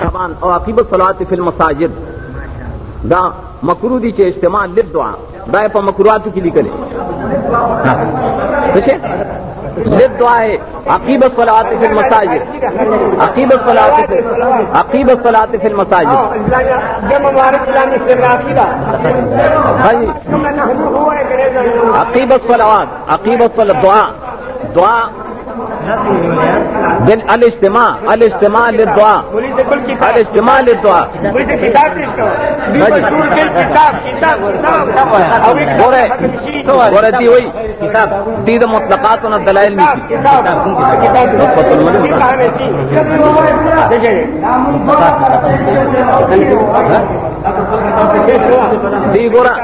سامان فی المساجد دا مکرو دی چاہے اجتماع لب دعا دا په مکرواتو کې کرے څه لب دعا ہے عقیبت عقیب مساجد عقیبت عقیب عقیبت فی المساجد مساجد مبارک ہاں جی عقیبت فلاد عقیب الصلوات دعا دعا دل الاجتماع الاجتماع للدعاء الاجتماع للدعاء ګوره دی وای کتاب دې د مطلقاتو نه دلایل نه کتاب نقطه الملوم دی ګوره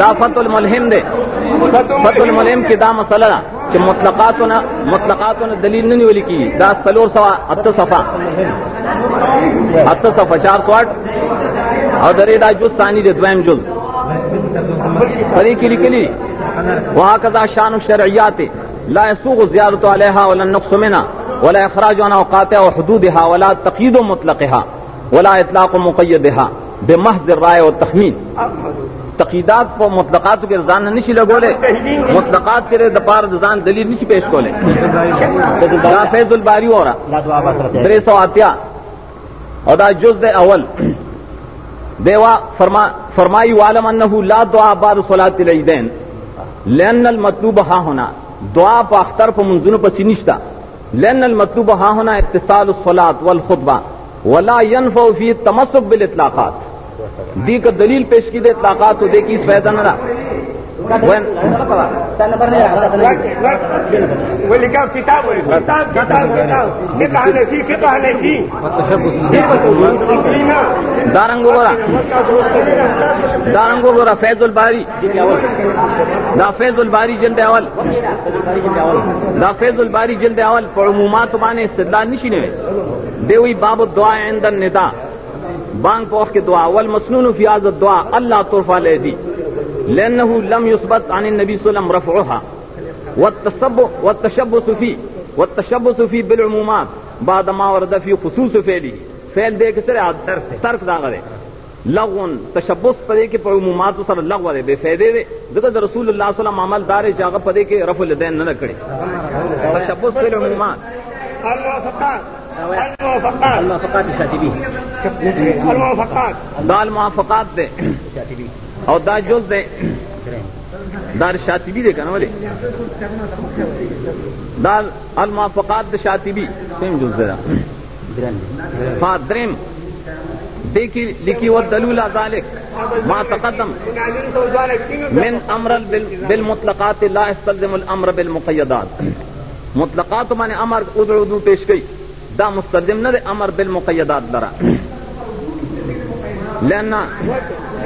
دا فتو الملهم دی فتو الملهم کې دا مسله چې مطلقاتونه مطلقاتونه دلیل نه نیول کیږي دا سلور سوا اته صفا اته صفا چار کوټ او درې دا جز ثانی د دویم جز پرې کې لیکلي وهكذا شان الشرعيات لا يسوغ زيادة عليها ولا النقص منها ولا إخراج عن أوقاتها وحدودها ولا تقييد مطلقها ولا إطلاق مقيدها بمحض الرأي والتخمين تقیدات په مطلقات کې ځان نه نشي لګولې مطلقات کې د پار ځان دلیل نشي پېښ کولې دا فیض الباری اورا درې سو اتیا او دا جز اول دیوا فرما فرمائی والم انه لا دعا بعد صلات الیدین لان المطلوب ها ہونا دعا په اختر په منځونو پسې نشتا لان المطلوب ها ہونا اتصال الصلات والخطبه ولا ينفع فيه التمسك بالاطلاقات دی دلیل پیش کی دے طاقت دیکھی دے کی نہ دارنگ دارنگ فیض الباری دا فیض الباری جلد اول دا فیض الباری جلد اول پر مما تو مانے نشی نے دیوئی بابو دعا دن نیتا بانگ پوخ کے دعا والمسنون فی عز الدعا اللہ طرفہ لے دی لأنه لم يثبت عن النبي صلى الله عليه وسلم رفعها والتشبث فيه والتشبث فيه بالعمومات بعد ما ورد في خصوص فعله فعل دے کے سر ترک داغ دے لغون تشبث پدے کے عمومات سر لغو دے بے فیدے دے ذکر دا رسول اللہ صلی اللہ علیہ وسلم عمل دار جاغ پدے کے رفع لدین نہ کرے تشبث بالعمومات اللہ سبحانہ الموافقات الموافقات الكاتبين الموافقات دا الموافقات ده او دا جز ده دا شاطبی دے کنا ولی دا الموافقات دا شاطبی سیم جز ده فادرم دیکھی لکھی و دلول ذالک ما تقدم من امر بالمطلقات لا استلزم الامر بالمقیدات مطلقات معنی امر ادھر ادھر پیش گئی دا مستلزم نه امر بالمقیدات لره لأن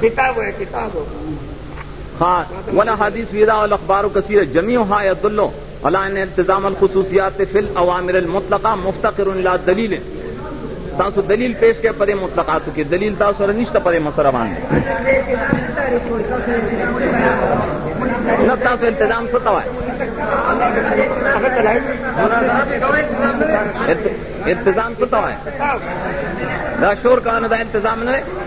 کتاب ہے کتاب ہو ہاں ون حادیث ویرا الاخبار و کثیر جمی ہوا ہاں عبد اللہ علان انتظام الخصوصیات فل عوامر المطلقہ مفتقر اللہ دلیل تاسو دلیل پیش کے پرے مطلق کی دلیل تاسو اور نشتہ پرے مسر آبان دے نب تاسو انتظام ستا ہے انتظام ستا ہے دا شور کا دا انتظام نہیں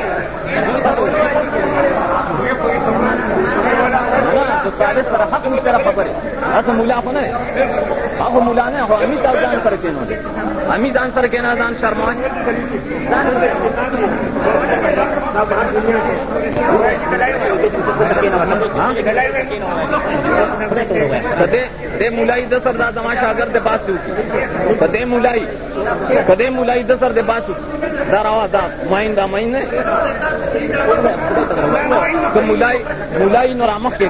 Obrigado. طالب سره حق می سره خبرې هغه مولا خو نه هغه مولا نه هو امي تاسو ځان سره کینو امي ځان سره کینا ځان شرما دې مولای د سر دا زما شاګرد د باسو کده مولای کده مولای د سر د باسو دا روا دا ماین دا ماین نه مولای مولای نور امخ کې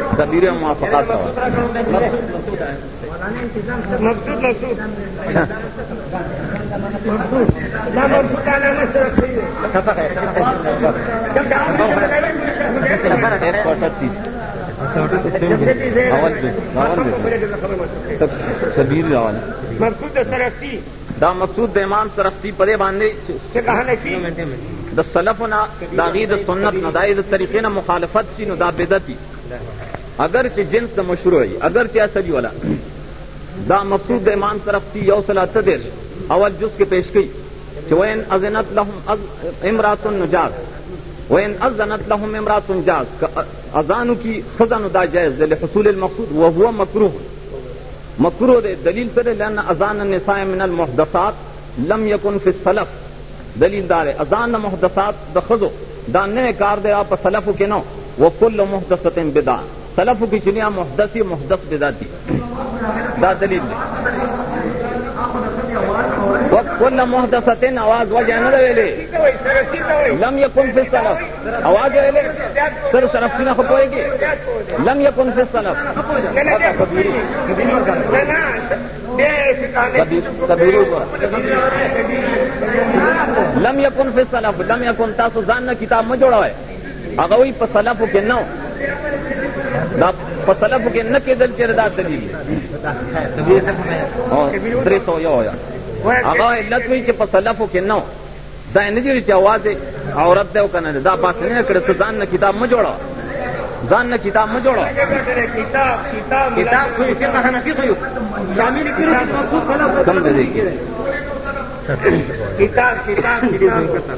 خبیر موافقت مقصود مقصود لا مقصود على مشرق مقصود سرختی دا مقصود د امام سرختی پدې باندې څه کہانی کی د سلفنا داغید سنت نداید طریقې نه مخالفت شي نو دا بدعت اگر چې جنس ته مشروع وي اگر چې اصلي ولا دا مفروض د امام طرف تی یو سل اته دیر اول جز کې پیش کی چې وین اذنت لهم امرات نجاز وین اذنت لهم امرات جاز اذانو کی خزانو دا جائز ده لحصول المقصود وهو مکروه مکروه ده دلیل پر لأن اذان النساء من المحدثات لم یکن فی السلف دلیل دار اذان محدثات د خزو دا نه کار دی اپ سلفو کې نو وکل محدثه بدعه سلف کی چنیا محدث بداتی دا دلیل دی وکل محدثتن آواز وا جانا ویلے لم یکن فی سلف آواز ویلے لے سر سلف کی نہ ہوئے گی لم یکن فی سلف لم یکن فی سلف لم یکن تاسو تاسان کتاب مجھوڑا جوڑا ہوئے هغه وی په سلفو کې نه دا په سلفو کې نه کېدل چې دا دلیل درې سو یو یا هغه علت وی چې په سلفو کې نه دا نه جوړي چې اواز عورت دی او که نه دا باسي نه کړه ته ځان نه کتاب مه جوړه ځان نه کتاب مه جوړه کتاب کتاب کتاب خو یې فقه حنفي خو یو شامل کړو کم دی کتاب کتاب کتاب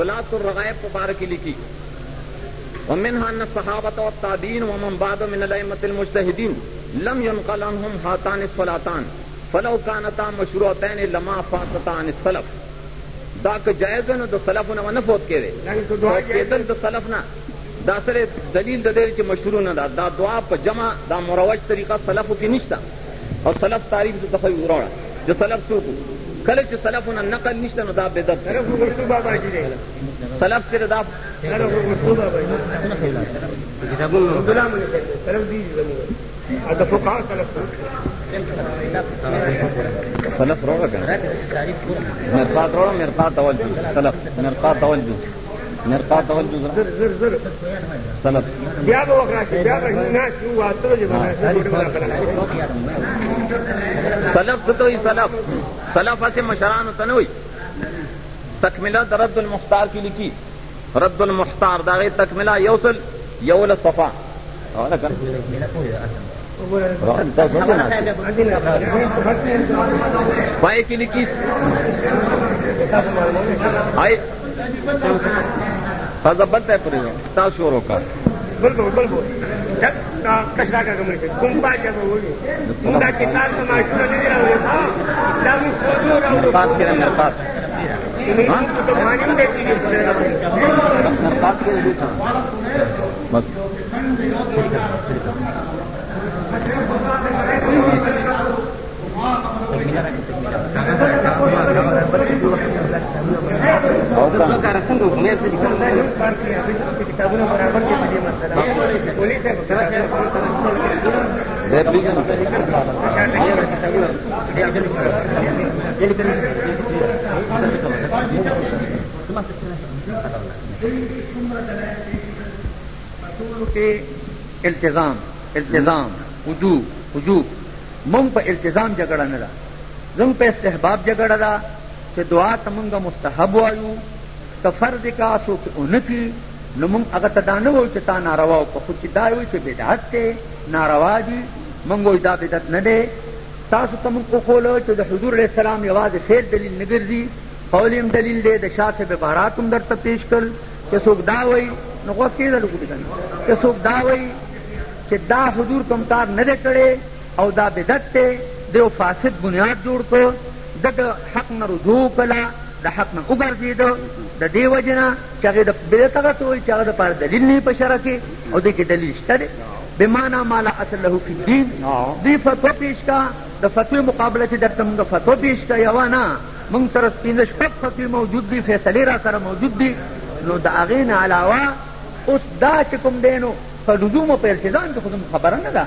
فلاطر الرغائب پکار کی لکھی امنہ نہ صحابت و تعدین و ممباد باد مت المشتحدین لم یم قلم ہاتان فلاطان فلو کانتا مشروطین لما فاطان سلف دا جائز نہ تو سلف فوت کے سلف نہ سر دلیل ددیل کے مشروع نہ دا دا دعا جمع دا مروج طریقہ سلف کی نشتہ اور سلف تاریخ جو سفر جو سلف چوک کله چې سلفونه نقل نشته نو دا بدعت سلف اردو بابا جی دی سلف سره دا سلف اردو بابا جی غلام سلف دی هذا فقهاء سلف سلف روغه كان مرقات روغه مرقات توجه سلف مرقات توجه مرقات توجه زر زر زر سلف بیا به وکړه بیا به ناش یو واسطه جوړه سلف ستوئی سلف سلف سے مشران تنوئی تکملہ د رد المختار کی لکی رد المختار داغی تکملہ یوسل یول صفا پائے کی لکی آئے بنتا ہے پورے تاش شوروں کا بالکل بالکل جب کاشا کا گمے تھے تم کا ہوگی تم کا کتاب تو میں اسٹر نہیں رہے تھا جب سوچ لوگ التظام التظام وجوب وجوب مونږ په التزام جګړه نه ده زمونږ په استحباب جګړه ده چې دعا ته مونږ مستحب وایو که فرض کا څوک اونکي نو مونږ هغه ته دا نه وایو چې تا ناروا وکړه خو چې دا وایو چې بدعت دی ناروا دي مونږ وایو دا بدعت نه دی تاسو ته مونږ وښولو چې د حضور علیه السلام یوازې خیر دلیل نه ګرځي قول هم دلیل دی د شاه صاحب بارات هم درته پیش کړل چې څوک دا وایي نو غوږ کېدل وکړي که څوک دا وایي چې دا حضور کوم کار نه دی کړی او دا بدت دی دیو فاسد بنیاد جوړ کړ د د حق نه رجوع کله د حق نه وګرځېده د دې وجې نه چې هغې د بدعت هغه ته وایي چې هغه دپاره دلیل نه په شرع کې او دې کې دلیل شته دی بمانا ما لا اصل له فی الدین دې فتوه پیش کا د فتوې مقابله چې درته مونږ فتوه پیش کا یوه نه مونږ سره پنځه شپږ فتوې موجود دي فیصلې را سره موجود دي نو د هغې نه علاوه اوس دا چې کوم دی نو په لزومو په التزام کې خو خبره نه ده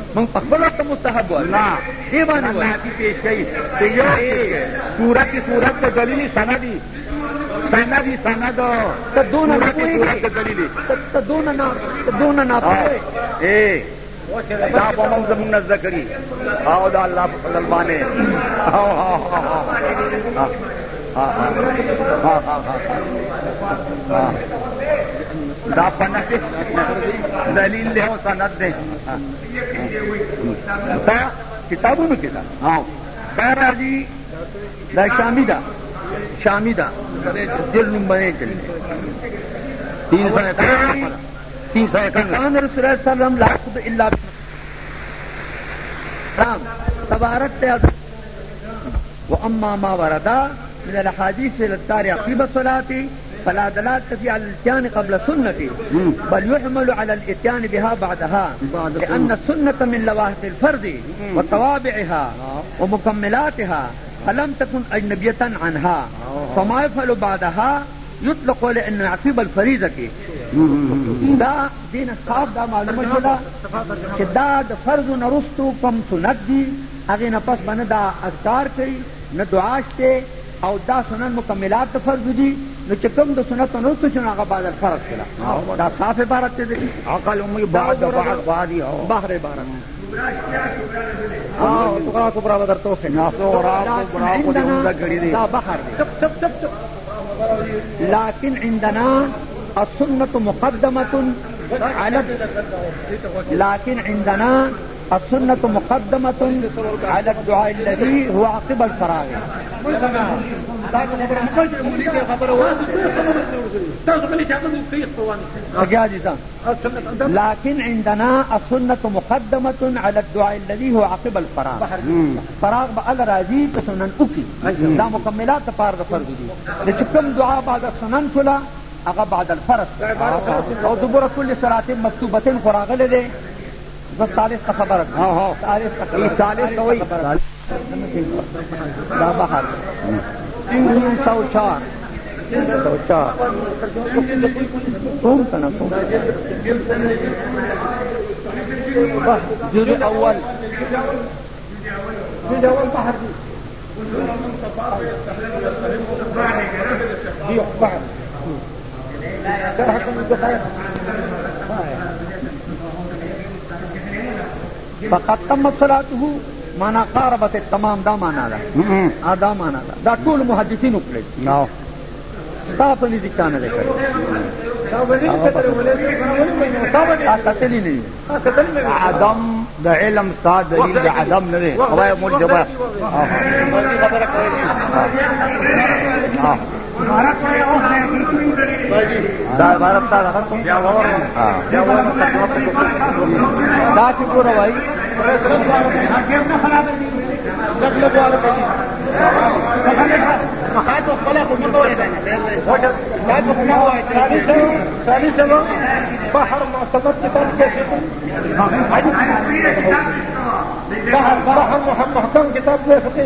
من مستحب محباً پیش سورت سورت کی دلیلی دلیلی سندی سندی سند اے دا دا په په موږ او الله دلی ها ها ها ها ها ها دلیل لے ہو سند کتابوں میں کتاب ہاں جی شامی دا شامدہ دل بنے کے لیے تین سو تین سو اٹھارہ لاق اللہ سوارت وہ اما امام ردا خاجی سے لار بسلا تھی فلا دلالة في على الاتيان قبل السنة بل يحمل على الاتيان بها بعدها بعد لأن السنة من لواحق الفرد وطوابعها آه. ومكملاتها فلم تكن أجنبية عنها آه. فما يفعل بعدها يطلق لأن عصيب الفريضة دا دين اصحاب دا معلومه جدا چې دا فرض نرستو کم سنت دي هغې نه پس دا أذكار كي ندعاش او دا سنن مكملات فرض دي نو چې کوم د سنت نو څه چې هغه بعد الفرض کړه دا صاف عبارت دی عقل امي بعد بعد بعد بحر عبارت او صغرا کبرا بدر تو نه صغرا کبرا کو دې غړي دي دا بحر دی تب تب تب لكن عندنا السنه مقدمه على لكن عندنا السنة مقدمة على الدعاء الذي هو عقب الفراغ لكن عندنا السنة مقدمة على الدعاء الذي هو عقب الفراغ فراغ بقى راضي بسنن اوكي لا أيوة. مكملات فارغ فرض دي لكن دعاء بعد السنن شلا هغه بعد الفرض او دبر كل صلاه مكتوبه خراغله ده بس ثالث کا خبره ها ها ثالث کا إيه، ثالث وای دا بهر 304 304 کوم سنه جزء اول جزء اول بحر دي كلنا من صفاء يستحلل شرحكم بخير فقد تمت صلاته معنا قاربت التمام دا معنا دا دا معنا دا دا ټول محدثین وکړي نو تا په دې ځکه نه لیکل عدم د علم ستا دلیل د عدم نه دی خدای مول جبر جی، جی۔ ہاں، ہاں، چالیس چالیس باہر محتم کتاب باہر مہتم کتاب لے سکے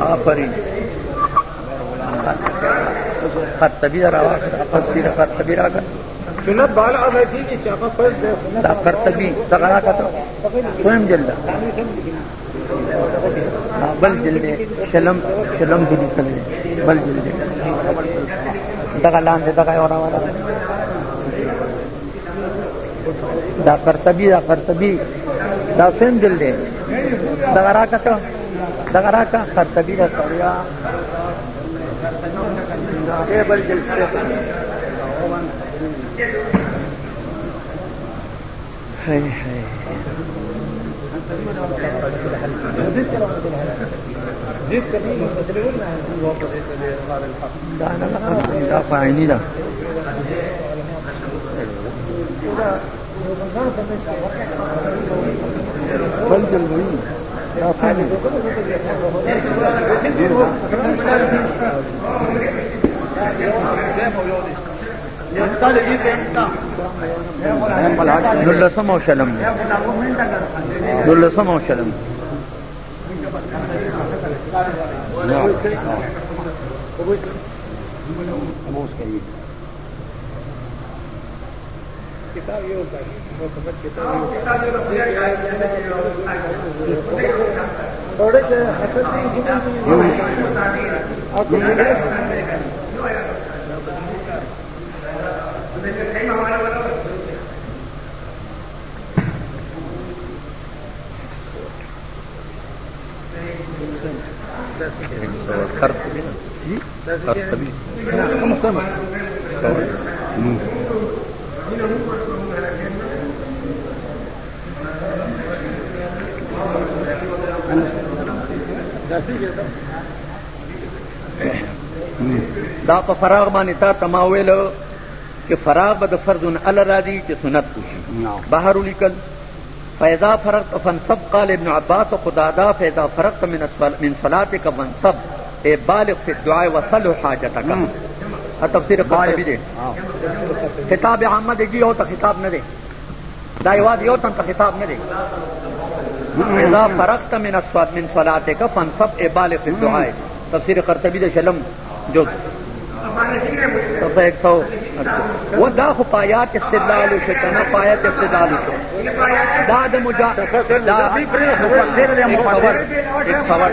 آفرین خط تبی را واخر خط تیر خط تبی را کر سنت بالا ادا کی کی چاپا فرض دے دا خط تبی تغرا کا تو سویم جلدا بل جلدے شلم شلم دی کلے بل جلدے دغه لاندې دغه اورا والا دا قرطبی دا قرطبی دا سویم جلدے دغه را کا تو دغه راکا خرطبی را سړیا کیبل جلسه هی هی دا فاینی ده بل جلوی دولسم او شلم دولسم او شلم کتاب یہ ہوتا ہے دا په فراغ باندې تا تما ویلو چې فراغ به د فرض ال راځي چې سنت وشي بهر لیکل فیضا فرق فنصب قال ابن عباس قدادا فیضا فرق من من صلاتك فانصب اے بالغ فی الدعاء وصلح حاجتك تفسیر قرطبی دی خطاب عامه دی یو ته خطاب نه دی دا یواد یو تن ته خطاب نه دی اذا فرغت من الصلاه من صلاتك فانصب ابال في الدعاء تفسیر قرطبی دی شلم جو ایک سو وہ دا خو پایات استدلال شو کنا پایات استدلال شو دا د مجا دا مفسر دے مفسر ایک سوال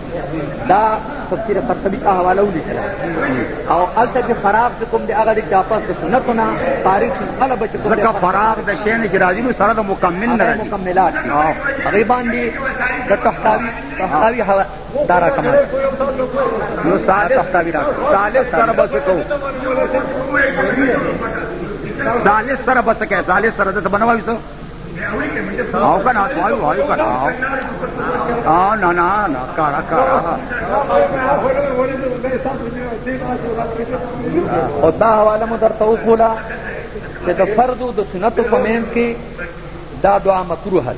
دا تفسیر قرطبی کا حوالہ ولیکلا او الته کې فراغ د کوم دی هغه د چاپاس سنتونه تاریخ قلب چې کوم دا فراغ د شین شرازی نو سره د مکمل نه مکملات هغه باندې د تحتاوی تحتاوی دارا کمال نو سات تحتاوی را ثالث سره بس کو ثالث سره بس کې ثالث سره د بنواوي سو آؤ آؤ آؤ کا نا ہاں۔ در تو کھولا کہ تو فرد نت میم کے دا دعا مکروح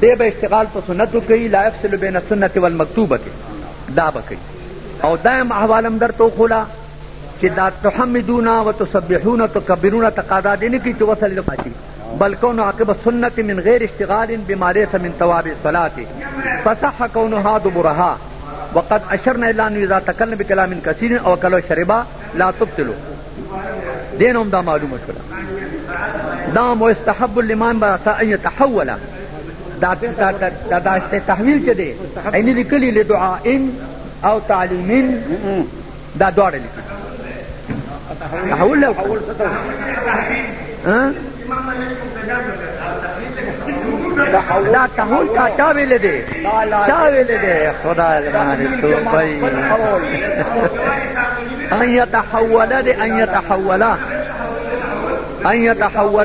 بے بشتقال تو سنت روکی لائف سل بے نہ سنت وکتو بکے دا بکئی اور دائم احوالم در تو کھولا کہ نہ تخم دوں نہ وہ تو سب نہ تو کبروں نہ تک دادا دین کی تو وصل پی بل كون عقب السنة من غير اشتغال بما ليس من ثواب الصلاة فصح كونها دبرها وقد أشرنا إلى أنه إذا تكلم بكلام كثير أو كلو شربا لا تبطلوا دينهم دا معلومة شولا دام ويستحب الإمام بأسا أن يتحول دا دا دا دا, دا تحویل چه ده اینی لیکلی لدعائن او تعليم دا دوار لیکلی تحول لو تحول ستو دا تحول کا چا ویلې دی چا ویلې دی خدای دې باندې توبای ان يتحول دي ان يتحول ان يتحول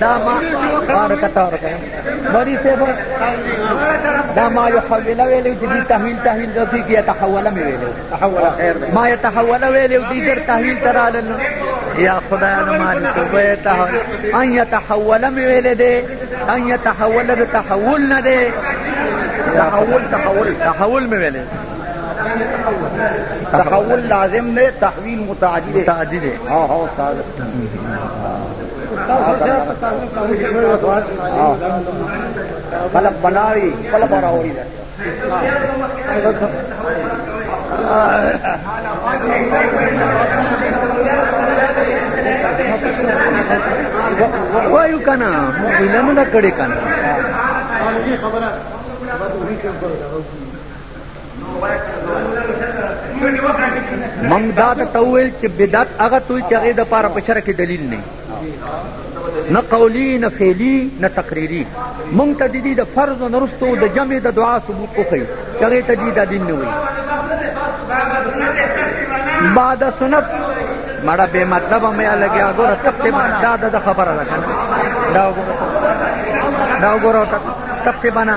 داما بارك تارك بڑی سے داما يحول ویلو جدی تحویل تحویل جو تھی کیا تحول میں ویلو ما يتحول ویلو دیگر تحویل ترالن یا خدا نمانی تو بے تحول ان يتحول میں ویلو دے ان يتحول تحول نہ دے تحول تحول تحول میں ویلو تحول لازم نے تحویل متعدد ہاں ہاں استاد ہوئی ہاں۔ کڑے ہاں۔ ہاں، خبر منګ دا ته ویل چې بدعت هغه توي چې هغه د پاره په شرع کې دلیل نه نه قولی نه فعلی نه تقریری مونږ ته د دې د فرض او نرستو د جمع د دعا ثبوت وکړي چې هغه ته دې د دین نه وي بعد سنت مړه به مطلب مې لګیا ګوره سب ته دا د خبره ده دا وګوره دا وګوره تپ ته بنا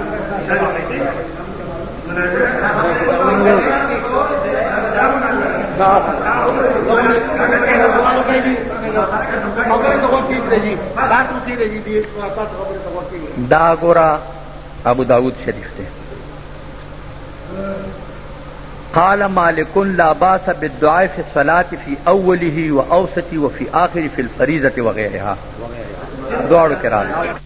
دا گورا ابو داود شریف سے قال مالک لا باس بالدعاء في الصلاة في اوله واوسطه وفي اخره في الفريضة وغيرها فریضت وغیرہ دوڑ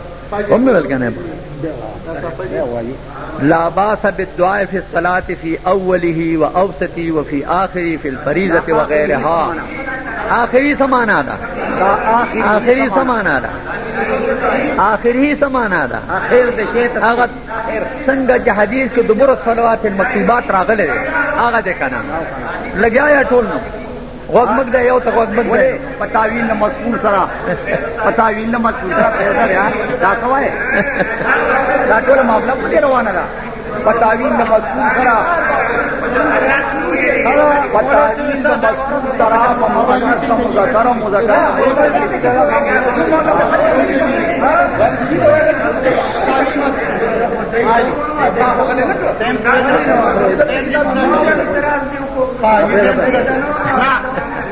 ومرل کنه لا باس بالدعاء في الصلاة في اوله و اوسطی و فی آخری فی الفریضت و غیرها آخری سمانا دا آخری سمانا دا آخری سمانا دا آخر سنگا جا حدیث کے دبر صلوات المکتوبات راغلے آغا دے کنا لگیا یا ٹولنا دی دی یو ته پتاوی نه وقت مت گئے ہو تو پٹای نم دا کوي دا ټول معاملہ پڑے رہنا پٹای مزا پتا ہوگا گرم ہوتا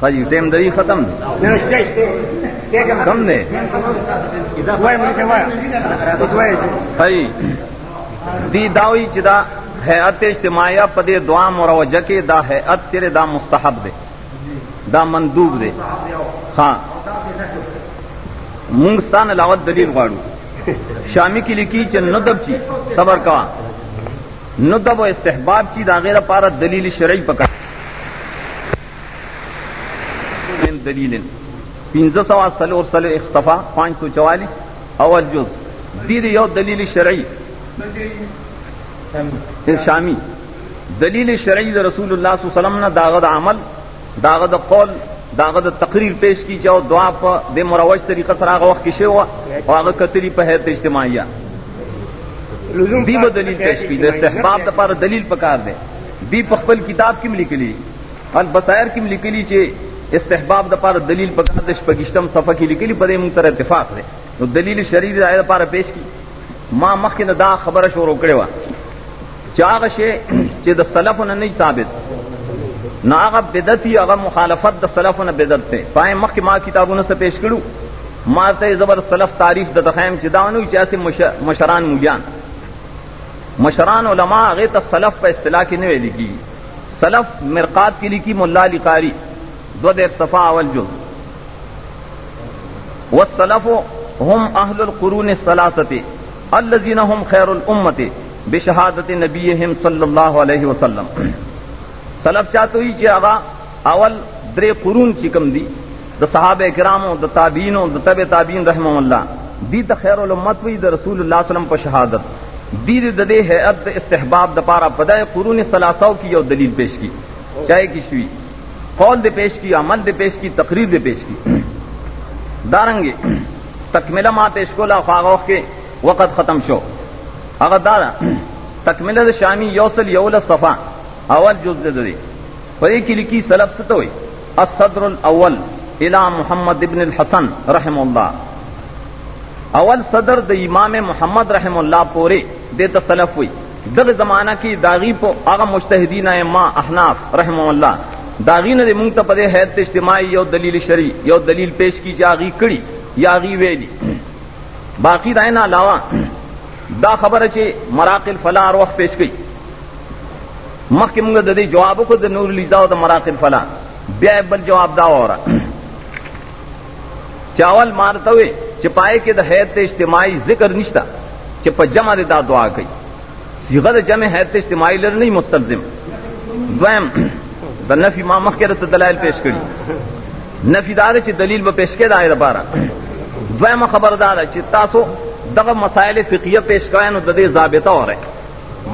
خاجی ټیم دی ختم دی کم دی هی دی داوی چې دا هیئت اجتماعیه په دې دعا مروجه کې دا هیئت تیرې دا مستحب دی دا مندوب دی ها مونږ ستانه لاوت دلیل غواړو شامی کې لیکي چې ندب چی صبر کا ندب او استحباب چی دا غیره پارا دلیل شرعی پکړه بغیر دلیل پنځه سوه څلور څلور اختفا پانچ سو چوالیس اول جز دې یو دلیل شرعي شامی دلیل شرعی دا رسول اللہ صلی اللہ علیہ وسلم نے داغد عمل داغد قول داغد تقریر پیش کی جاؤ دعا پا دے مروج طریقہ سراغ وقت کشے ہوا واغ قتلی پہ حیرت اجتماعیہ دی با دلیل پیش کی دے استحباب دا پارا دلیل پکار دے دی پخبل کتاب کم لکلی البصائر کم لکلی چے استحباب د پاره دلیل په کاند شپږشتم صفه کې لیکلي په دې مونږ سره اتفاق دی نو دلیل شرعي د آیت لپاره پیش کی ما مخکې نه دا خبره شروع کړې و چې هغه شی چې د سلفونه نه ثابت نه هغه بدعتي هغه مخالفت د سلفونه بدعت دی پای مخکې ما کتابونه سره پیش کړو ما ته زبر سلف تعریف د تخیم چې دا نه چې اسه مشران مولیان مشران علما هغه ته سلف په اصطلاح کې نه ویل کیږي سلف مرقات کې لیکي مولا لقاری دو دیف صفا اول جز والسلف هم اہل القرون الثلاثه الذين هم خیر الامه بشهادت نبیهم صلی اللہ علیہ وسلم سلف چاہتو ہی چی آغا اول در قرون چی کم دی دا صحابہ کرامو دا تابینو دا تب تابین رحمہ اللہ دی دا خیر الامت وی دا رسول اللہ علیہ وسلم پا شہادت دی دا دے ہے اد استحباب دا پارا پدائے قرون سلاساو کی یو دلیل پیش کی چاہے کی شوی قول دے پیش کی عمل دے پیش کی تقریر دے پیش کی دارنگے تکملہ ما پیش کولا فاغوخ کے وقت ختم شو اگر دارا تکملہ دا شامی یوسل یول صفا اول جز دے دے پر ایک لکی سلف ست ہوئی الصدر الاول الى محمد ابن الحسن رحم اللہ اول صدر د امام محمد رحم اللہ پورے دے تسلف ہوئی دغ زمانہ کی داغی پو آغا مجتہدین ما احناف رحم اللہ داغی نه مونږ ته پدې حیت اجتماعي یو دلیل شرعي یو دلیل پیش کی چاغي کړي یاغي ویلي باقی دای نه علاوه دا خبره چې مراقل فلا روح پیش کړي مخکې مونږ د دې جواب کو د نور لیدا او د مراقل فلا بیا بل جواب دا وره چاول مارته وي چې پای کې د حیت اجتماعي ذکر نشتا چې په جمع دا دعا کوي صيغه د جمع حیت اجتماعي لر نه مستلزم دویم د نفی ما مخکې د دلایل پیش کړي نفی دار چې دلیل به پیش کړي دایره بارا دویمه خبردار چې تاسو دغه مسائل فقیه پیش کړئ نو د دې ضابطه اوره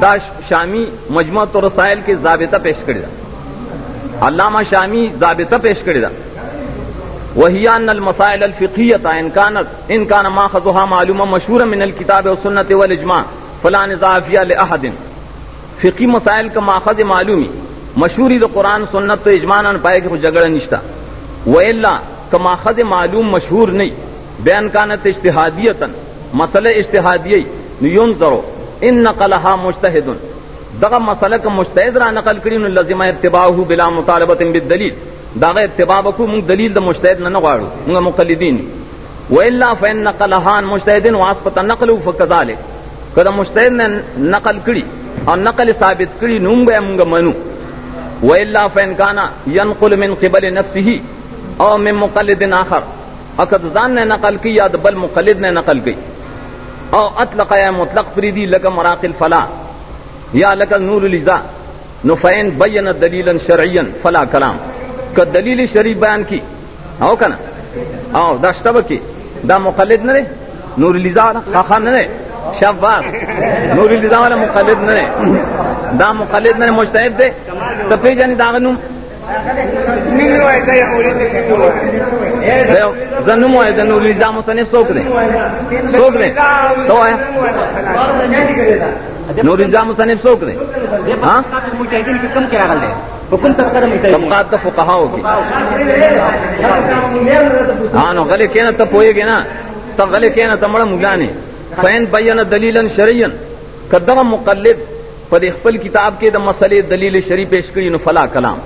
دا شامی مجموعه تو رسائل کې ضابطه پیش کړی دا علامہ شامی ضابطه پیش کړی دا وهي ان المسائل الفقهيه ان كانت ان كان ماخذها معلومه مشهوره من الكتاب والسنه والاجماع فلا نزاع فيها لاحد فقهي مسائل کا ماخذ معلومی مشهوری د قران سنت تو اجمانن پائے کہ جھگڑا نشتا و الا کما خذ معلوم مشهور نہیں بیان کانت اجتہادیتن مسئلہ اجتہادی نیون کرو ان نقلها مجتہد دغه مسئلہ ک مجتہد را نقل کړي نو لازم اتباعه بلا مطالبه بالدلیل دغه اتباع کو موږ دلیل د مجتہد نه نغواړو موږ مقلدین و الا فان نقلها مجتہد واسطه نقل فكذلك کله مجتہد نے نقل کړي او نقل ثابت کړي نو موږ منو و الا فنکانا ينقل من قبل نفسه او من مقلد آخر اکد ځان نه نقل کی یا بل مقلد نه نقل کی او اطلق یا مطلق فریدی لکه مراقل فلا یا لکه نور الجزاء نفین بین دلیلا شرعیا فلا کلام که دلیل شرعی بیان کی او کنه او دا شتبه کی دا مقلد نه نور الجزاء خاخان نه شاباس نور الجزاء ولا مقلد نه دا مقلد نه مجتهد دی ته پیژنې دا غنوم زنم وای د نور نظام مصنف څوک دی څوک دی تو وای نور نظام مصنف څوک دی ها مجاهدین کې کم کې راغلی کوم طبقه د مجاهدین طبقات د فقهاو کې ها نو غلي کینه ته پويږي نه ته غلي کینه ته مړه مګانه فین بیان دلیلا شرعیا کدغه مقلد په خپل کتاب کې د مسلې دلیل شریف پیش کړي نو فلا کلام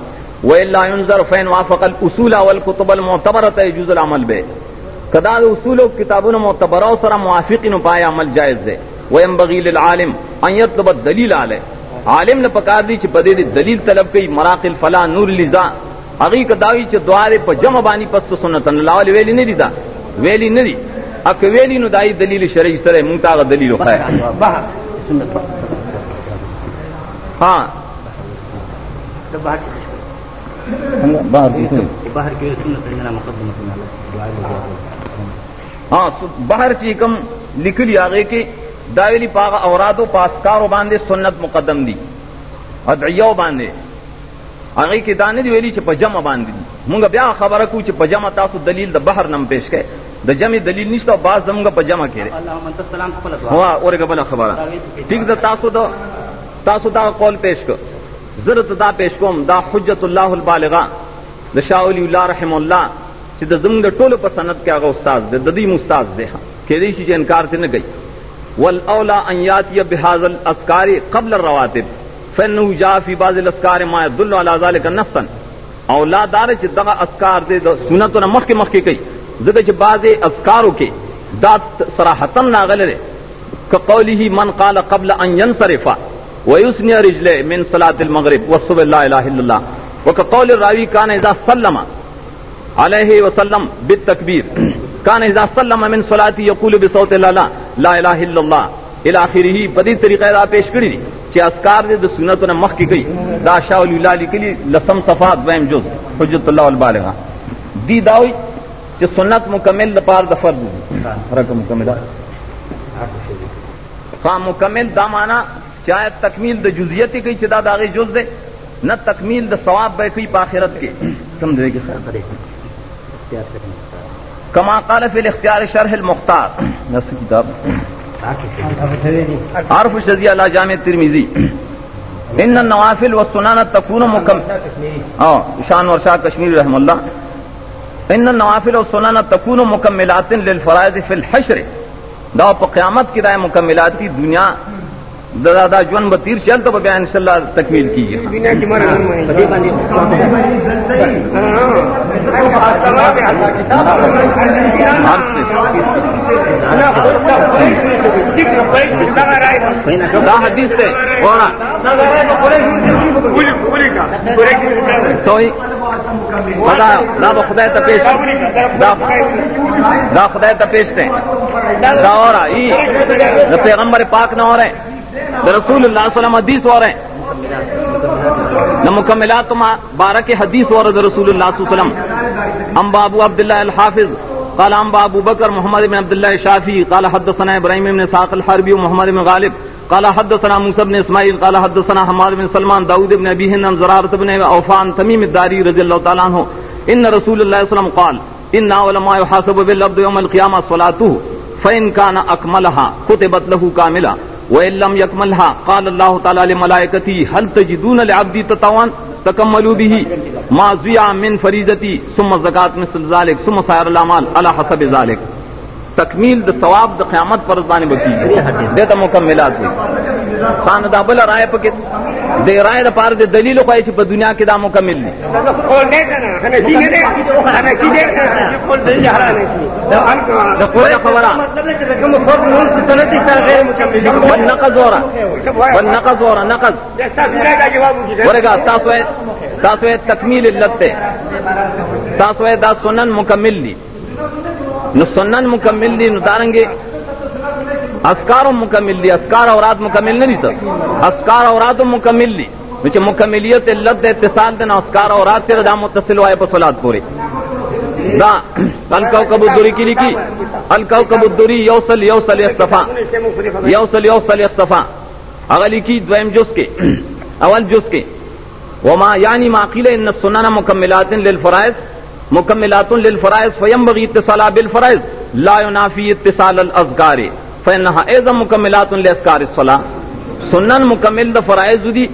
و الا ينظر فین وافق الاصول والكتب المعتبره يجوز العمل به کدا اصول او کتابونو معتبره سره موافق نو پای عمل جائز ده و ينبغي للعالم ان يطلب الدليل عليه عالم نه پکار دی چې په دې دلیل طلب کوي مراقل فلا نور لذا هغه کداوی چې دواره په جمع باندې پس سنت الله ویلی ویل نه دي دا ویلی نه دي اکه ویلی نو دای دلیل شرعي سره مونږ تا دلیل وخایو ها باہر باہر ہاں باہر چیکم لکھلی آگے کہ داویلی پاغ اورادو پاسکارو باندې سنت مقدم دی ادعیو باندې هغه کې دانه دی ویلی چې په جمع باندې دي مونږ بیا خبره کو چې په جمع تاسو دلیل د بحر نم پیش کړي د جمع دلیل نشته او باز زمونږ په جمع کړي اللهم انت السلام خپل دعا هوا اورګه بل خبره ټیک د تاسو دو تاسو دا قول پیش کو زرت دا پیش کوم دا حجت الله البالغه د شاه ولی الله رحم الله چې د زمګ ټولو په سند کې هغه استاد دی د دې مستاز دی کېدې شي چې انکار ته نه گئی والاولا ان یاتی بهذا الاذکار قبل الرواتب فانه جاء في بعض الاذکار ما يدل على ذلك نصا اولا دار چې دغه اذکار دی د سنتو نه مخکې مخکې کوي ځکه چې بعض اذکارو کې دا صراحتن ناغله ده که قوله من قال قبل ان ينصرف ويسني رجله من صلاة المغرب والصبح لا اله الا الله وكقول الراوي كان اذا سلم عليه وسلم بالتكبير كان اذا سلم من صلاته يقول بصوت لا لا اله الا الله الى اخره بدی طریقه را پیش کړی دي چې اسکار دې د سنتو نه مخکې کوي دا شاو الله لیکلي لسم صفات ویم جز حجت الله البالغه دی داوي چې سنت مکمل لپاره د فرض رقم مکمل خام مکمل دا معنا شاید تکمیل د جزئیت کوي چې دا داغه جز ده نه تکمیل د ثواب به کوي په آخرت کې سم دی کما قال فی الاختیار شرح المختار نفس کتاب عرف شزی علی جامع ترمذی ان النوافل والسنن تكون مكمل اه شان ورشا کشمیر رحم الله ان النوافل والسنن تكون مكملات للفرائض فی الحشر دا په قیامت کې دا مکملات دنیا دادا دا جو ان بتیسل تو بیا ان شاء اللہ تکمیل کیے حدیث تھے سوری دا بہ خدا تپیش دا خدا تپیش تھے نمبر پاک نا ہو رہے ہیں رسول اللہ وسلم حدیث نہ مکمل بارہ کے حدیث رسول اللہ علیہ وسلم ام بابو عبداللہ الحافظ قال ام بابو بکر محمد بن عبداللہ شافی کالا حد ابراہیم بن ساق الحربی محمد بن غالب کالا حد مصب نے اسماعیل کالا حد سلمان داود بن اوفان تمیم داری رضی اللہ تعالیٰ ان رسول اللہ وسلم قال ان انیامہ بالعبد يوم کا صلاته اکمل ہاں اكملها كتبت کا ملا وإن لم يكملها قال الله تعالى لملائكته هل تجدون لعبدي تطوان تکملو به ما زیا من فریضتی ثم زکات مثل ذلك ثم سائر الاعمال على حسب ذلك تکمیل د ثواب د قیامت پر ځان بکی دته مکملات دي خان دا بل رائے پکې د رائے لپاره د دلیل خو چې په دنیا کې دا مکمل دي د قول خبره والنقض ورا والنقض ورا نقض ورګه تاسو تاسو تکمیل علت ده تاسو دا سنن مکمل دي نو سنن مکمل دي نو دارنګه اسکار مکمل دی اسکار اوراد مکمل نه دي سر اسکار اوراد مکمل دي نو چې مکملیت لفظ اتصال دی نو اسکار اوراد سره دا متصل وای په صلات پورې دا الکوکب الدری کی لکی الکوکب الدری یوصل یوصل اصطفا یوصل یوصل اصطفا اغلی کی دویم جز کې اول جز کې وما یعنی ما قیل ان السنن مکملات للفرائض مکملات للفرائض فینبغي اتصال بالفرائض لا ينافي اتصال الاذکار فإنها ايضا مکملات لاسکار الصلاة سنن مکمل د فرائض دي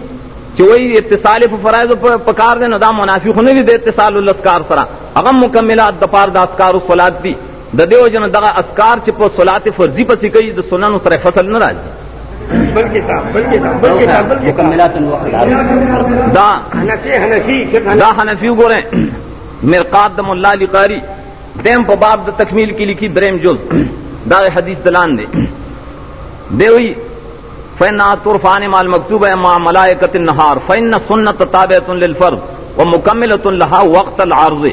چې وایي اتصال په فرائض په پکار نه دا منافق نه دي د اتصال الاسکار سره هغه مکملات د پار د اسکار الصلاة دي د دیو جن دغه اسکار چې په صلات فرضی پسې کوي د سنن سره فصل نه راځي بلکې تا بلکې تا بلکې تا مکملات دا حنفی حنفی دا حنفی ګوره مرقات د مولا لقاری دیم په باب د تکمیل کې لیکي دریم جز دا حدیث دلان دے دیوی فین ترفان مال مکتوب ما ملائکت النهار فین سنت تابعۃ للفرض ومکملۃ لها وقت العرض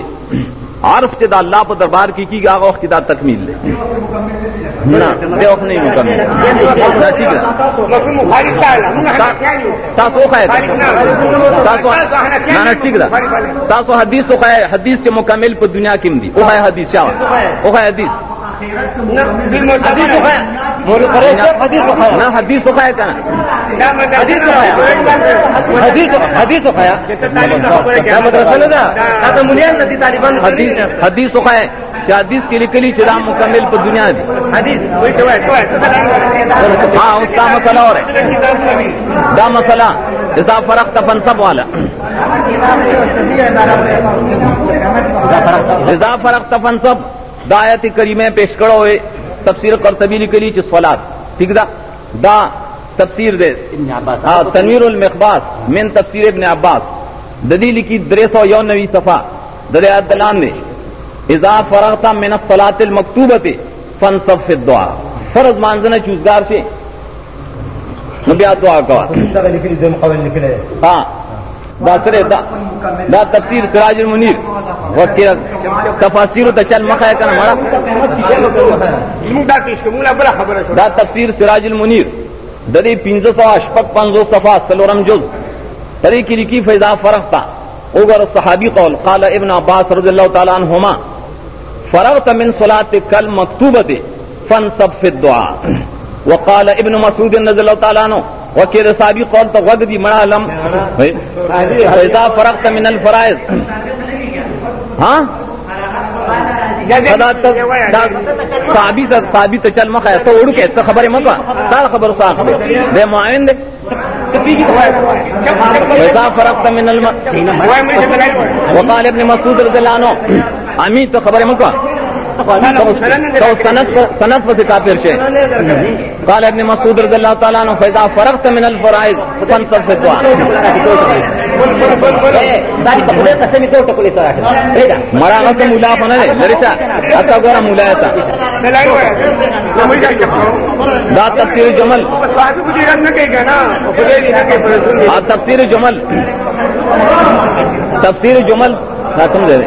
عرض کے دا اللہ پر دربار کی کی گا وقت دا تکمیل لے نہ دیوخ نہیں مکمل ٹھیک ہے تاسو خیر تاسو نہ ٹھیک ہے تاسو حدیث خیر حدیث کے مکمل پر دنیا کیم دی او ہے حدیث شاہ او ہے حدیث حدیس سکھائے کیا نا حدیثی طالبان حدیث حدیث سکھائے شادی کے لیے کے لیے شراب مکمل دنیا حدیث ہاں کا مسئلہ اور کا مسئلہ حزا فرق تفن سب والا حزا فرق تفن سب دا آیت کریمه پیش کړه وې تفسیر قرطبی لیکلی چې صلات ٹھیک دا دا تفسیر دے ابن عباس ہاں تنویر المقباس من تفسیر ابن عباس ددی لکی دریس و یون نوی صفا در آیت دلان دے اذا فرغتا من الصلاة المکتوبت فانصف فی الدعا فرض مانزنہ چوزگار سے نبیات دعا کوا ہاں دا سره دا دا تفسیر سراج المنیر وکړه تفاسیر ته چل مخه کنه مړه دا تفسیر سراج المنیر د دې 1500 شپږ 500 صفحه سلورم جز دې کې لیکي فیضا فرغتا اوګر صحابي قول قال ابن عباس رضی الله تعالی عنهما فرغت من صلاتك المكتوبه فانصب في الدعاء وقال ابن مسعود رضي الله تعالى عنه وکې د صحابي قول ته غوږ دي مړه علم پیدا فرق من الفرائض ها دا صحابي سره صحابي ته چل مخه ته وړو کې ته خبره مکه تا خبر صاحب دې معاون دې پیدا فرق من الم وقال ابن مسعود رضی الله عنه امی ته خبره مکه تو سند سند پسې کافر شه قال ابن مسعود رضي الله تعالى عنه فإذا فرغت من الفرائض فانصب في الدعاء مرا هغه ته مولا خو نه دی لرې شه هلته ګوره مولا ته دا تفسیر جمل ها تفسیر جمل تفسیر جمل دا کوم دی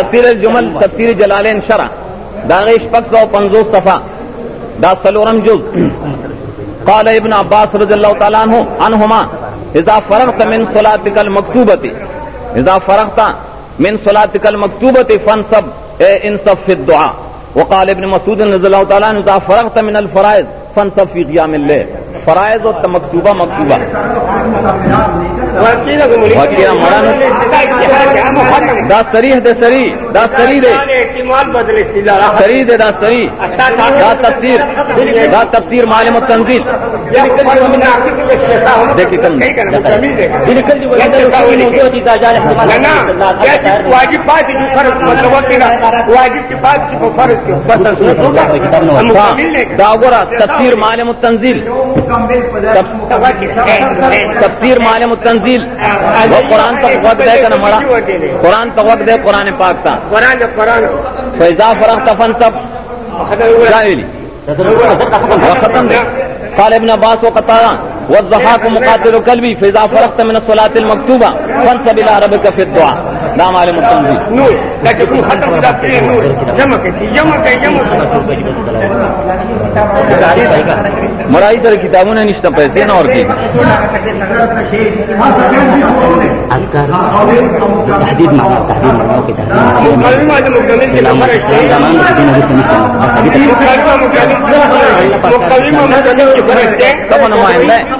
تفسیر الجمل تفسیر جلالین شرع دا غیش 550 صفحه دا سلورم جز قال ابن عباس رضی اللہ تعالیٰ عنہ عنہما اذا فرغت من صلاتك المكتوبه اذا فرغت من صلاتك المكتوبه فانصب اے انصب في الدعاء وقال ابن مسعود رضی اللہ تعالیٰ عنہ اذا فرغت من الفرائض فانصب في قيام الليل فرائض و مکتوبہ مکتوبہ ماڑا دس سری دس سری دے دا سر دا سری تفصیل تفصیل مالمتنزیل تفسیر معلوم متنزیل تفسیر معلوم متنزیل قرآن کا وقت دے کر مرا قرآن کا وقت دے قرآن پاک پاکستان فیضا فرق تفن سب ختم ابن عباس و قطاران والضحاك مقاتل كلبي فإذا فرغت من الصلاة المكتوبة فانسب إلى ربك في الدعاء لا معلم التنزيل نور لكن كون ختم ذات كده نور جمع كده جمع كده جمع مرای سره کتابونه نشته پیسې نه ورکی تحديد معنى تحديد معنى وكده مقدمه مقدمه مقدمه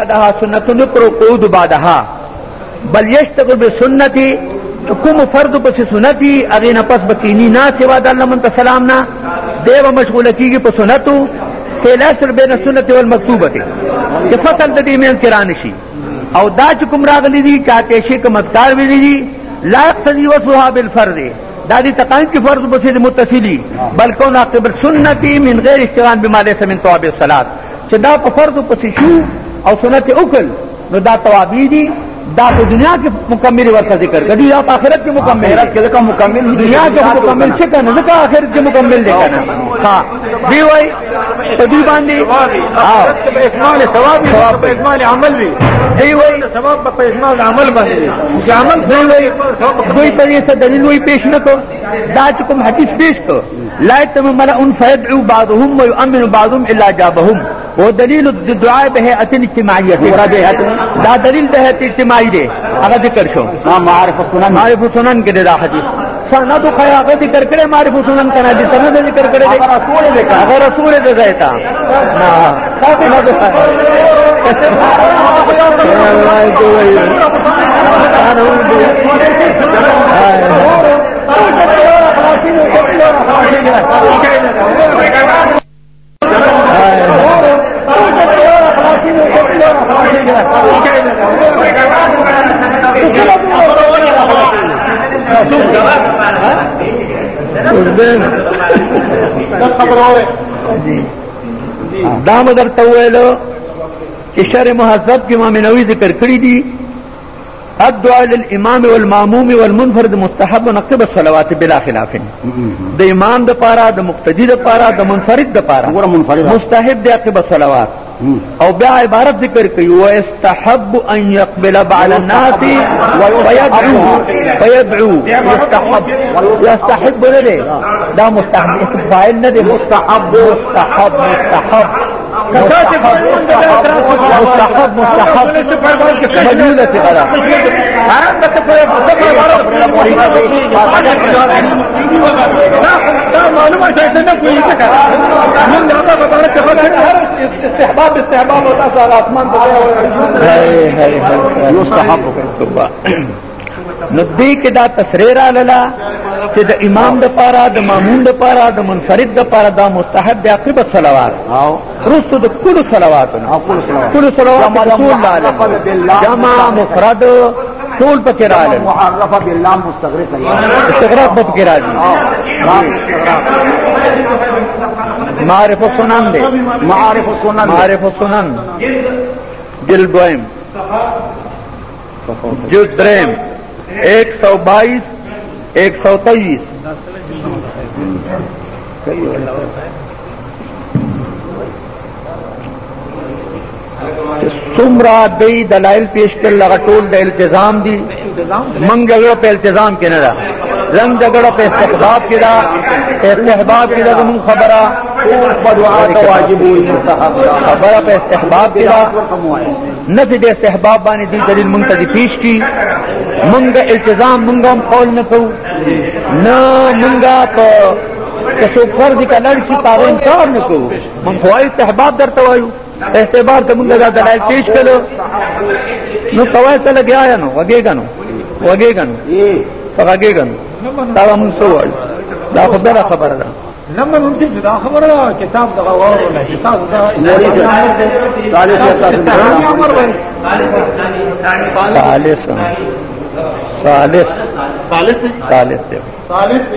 بعدها سنت نقرقود بعدها بل یشتغل بسنتی کوم فرض پس سنتی اغه نه پس بکینی نه سوا د الله من سلام نه دیو مشغوله کیږي په سنتو تلاثر بین سنت والمکتوبه چې فصل د دې مین کران شي او دا چې کوم راغلی دي چاته شي کوم مذکار ویلي دي لا تنی وصحاب الفرض دا دي تقان کې فرض پس متصلی بلکې ناقب سنتی من غیر استغان بما ليس من ثواب الصلاه چې دا په فرض پس شو او سنت اکل نو دا توابی دی دا تو دنیا کے مکمل ورثہ ذکر کر دی دا آخرت کے مکمل آخرت کے ذکر مکمل دنیا کے مکمل چکن ذکر آخرت کے مکمل دے کرنا ہاں بھی وائی تبی باندی اکمال سواب بھی اکمال عمل بھی بھی وائی سواب بھی اکمال عمل بھی عمل بھی وائی کوئی طریقے سے دلیل وائی پیش نہ کو دا چکم حدیث پیش کو لائت من ملعن فیدعو بعضهم ویؤمن بعضهم الا جابهم وہ دلیل دعا به ات اجتماعیت ورا به دا دلیل به اجتماعی دے اگر ذکر شو ہاں، ما سنن معرف سنن کے دے دا حدیث سنا تو خیا اگر ذکر کرے معرف سنن کنا دے سنا دے ذکر کرے دے رسول دے کا اگر رسول دے جائتا ہاں کافی نہ دے دا مدر تویلو چې شر محذب کې مامنوي ذکر کړی دي الدعاء للامام والماموم والمنفرد مستحب نقب الصلوات بلا خلاف د امام د پاره د مقتدی د پاره د منفرد د پاره منفرد مستحب دی نقب الصلوات او بیا عبارت ذکر کوي و استحب ان يقبل بعل الناس ويدعو ويدعو يستحب يستحب نه دا مستحب فاعل نده مستحب مستحب مستحب استحب استحباب ہوتا تھا آسمان ندی کے دا تصرا لینا چې د امام د پاره د مامون د پاره د منفرد د پاره د صلوات صلوات صلوات او او رسو الله جمع مفرد پکې پکې راځي راځي بالله مستغرق استغراق پارا دامد سلوات کڑ سلوات سنند سنند دل بوم جو سو بائیس ایک سو تیئیس سمرا بی دلائل پیش کر لگا ٹول دا التزام دی منگل پہ التزام کے نہ رنگ دګړه په استحباب کې دا استحباب کې دا مون خبره او دعا کا واجب وي خبره په استحباب کې دا نفي د استحباب باندې دي دلیل مونږ ته پیش کی مونږ التزام مونږ هم قول نه کوو نه مونږه په کسو فرض کا لړشي پاره انکار نه کوو مونږ وايي استحباب درته وایو استحباب ته مونږ دا دلایل پیش کړو نو قواعد ته لګیا نو وګېګنو وګېګنو وګېګنو نمبر نا ان سوڈ بڑا خبر رہا نمبر انتیس راخبر کتاب چالیس چالیس چالیس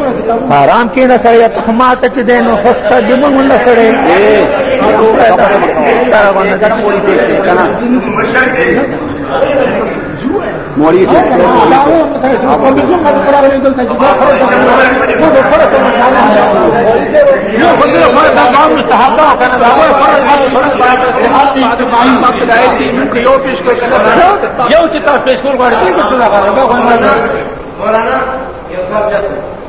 رام کی تک دین سڑ چار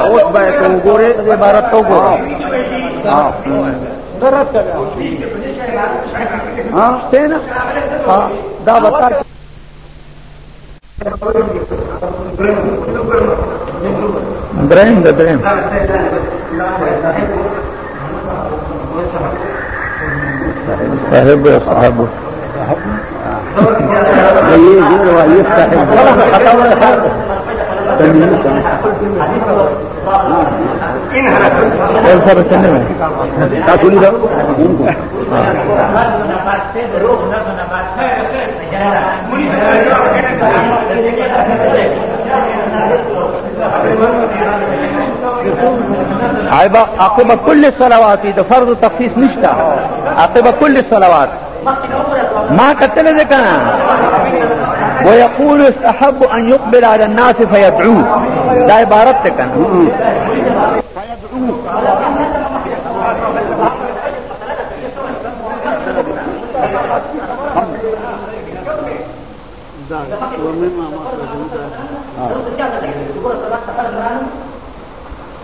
اوس باید وګورې د عبارت ته وګورې ها درته ها څنګه ها دا وتر درېم درېم صاحب صاحب يفتح الحطب آپ میں کل ڈیسولا تو فرض تفصیص نشتا آپ میں کل سلوات ماں کتنے بجے ويقول استحب أن يقبل على الناس فيدعوه لا عبارتك أنا فيدعوه آه.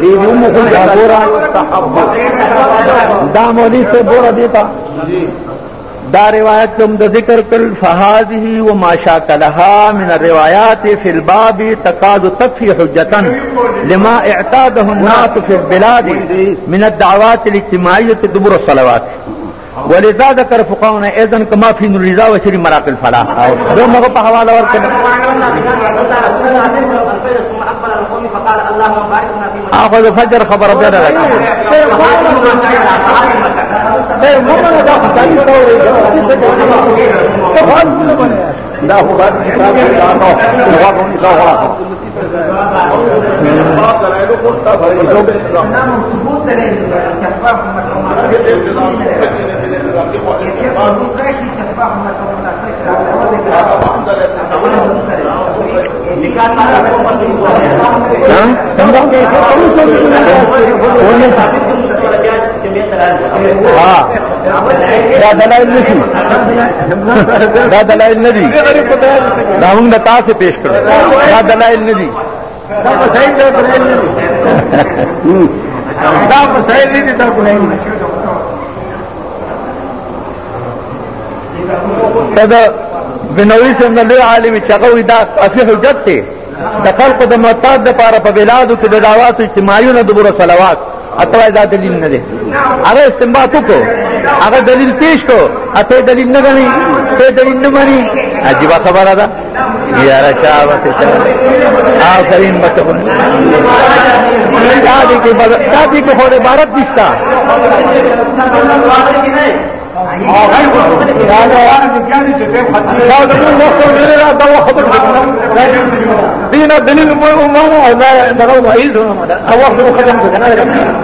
لیمون مخل جاگورا تحبو دا مولی سے بورا دیتا دا روایت تم دا ذکر کل فهاده وما شاکلها من الروایات فی الباب تقاض تفی حجتا لما اعتاده الناس فی البلاد من الدعوات الاجتماعیت دبر الصلوات ولذا فقهاؤنا كما في الرضا دو په ورکړه اخذ فجر خبر ده ده ده ہوگا ہمارا دا دلایل نشي دا دلایل نه دي دا موږ د تاسو پیښ کړو دا دلایل نه دي دا په ځای دی دلایل نه دي دا په ځای دی دا ګناه نه دا بنوي څنګه لوی عالم چې هغه دا اصلي حجت دی د خلقو د مطاد د پاره په بلادو کې د دعوات اجتماعیونو د بر صلوات اته دا دلیل نه دی هغه استنباط وکړو هغه دلیل پیش تیس تو دلیل نه نه غني ته دلیل دلیل عجیب خبره ده چا چا وته آخرین دا کې کې عبارت دښتا دین مو مو وایي دا وخت نیبر نه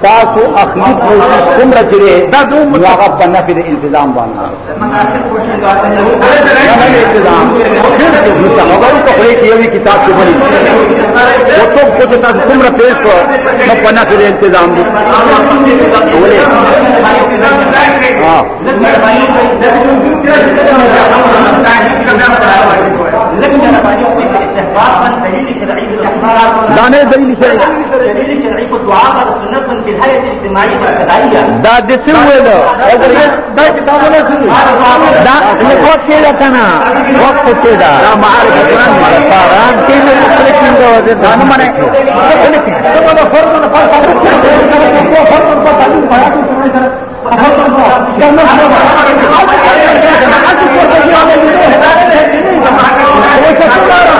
انتظام ڈالنا یہ بھی کتاب کی پڑی طرح عمر پیش ہونا پھر انتظام دی استحقاقا دليل شرعي لا معناه دليل شرعي دليل شرعي في الدعاء والسنه في الهيئه الاجتماعيه والشرعيه دا د سوي له دا کتابونه سوي دا لکوت کې ده کنه وقت لا ده دا معرفه قران قران کې نه مختلف نه وځي دا نه منه دا نه فرض نه فرض نه فرض نه فرض نه فرض نه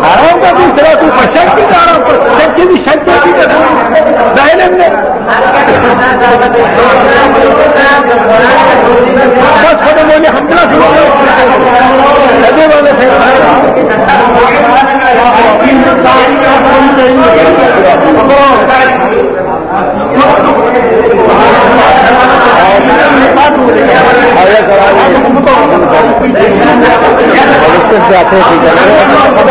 بھی بھی تو شک شک شک کی کی رہا ہوں بس ختم شکتی شکتی ہم کچھ اچھا ہاں، ہاں، ہاں۔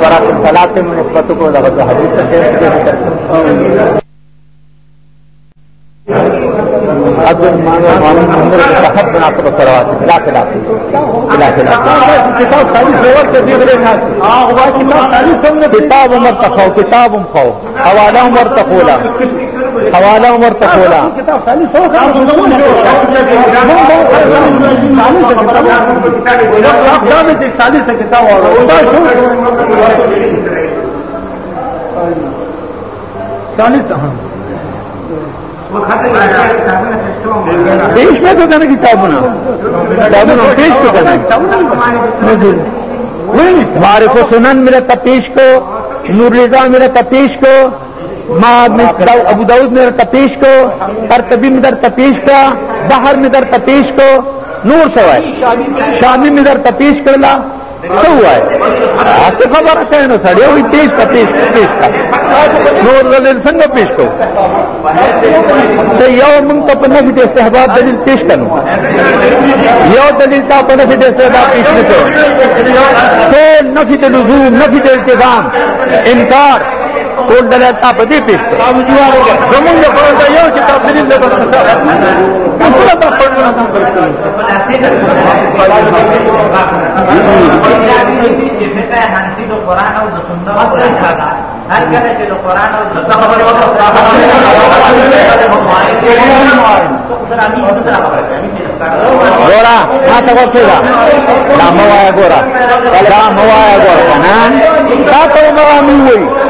جاتے ہیں بڑا سلاتے منسپتوں کو کتاب عمر تخاؤ کتاب ام کھاؤ حوالہ عمر تخولا حوالہ عمر تخولا چالیس ہاں۔ پیش میں تو جانا کتاب کو سنن میرے تپیش کو نور رضا میرے تپیش کو ابو دود میرے تپیش کو کرتبی مدر تپیش کا باہر مدر تپیش کو نور سوائے شامی میں در تپیش کرلا څه وای څه خبره کوي نو سړی وي تیز ته پیش پیش نور دلیل څنګه پیش کو ته یو مونږ ته په نفي د استحباب دلیل پیش کړو یو دلیل تا په نفي د استحباب پیش نه کړو ټول نفي د لزوم نفي د التزام انکار ټول دلایل تا په دې پیښ کړ زمونږ د فرانسې یو چې تفصیل نه بس هر کله چې قرآن او سنت خبره وکړه ګورا ما ته وڅو دا دا موایا ګورا دا موایا ګورا نه دا ته موایا مې وایي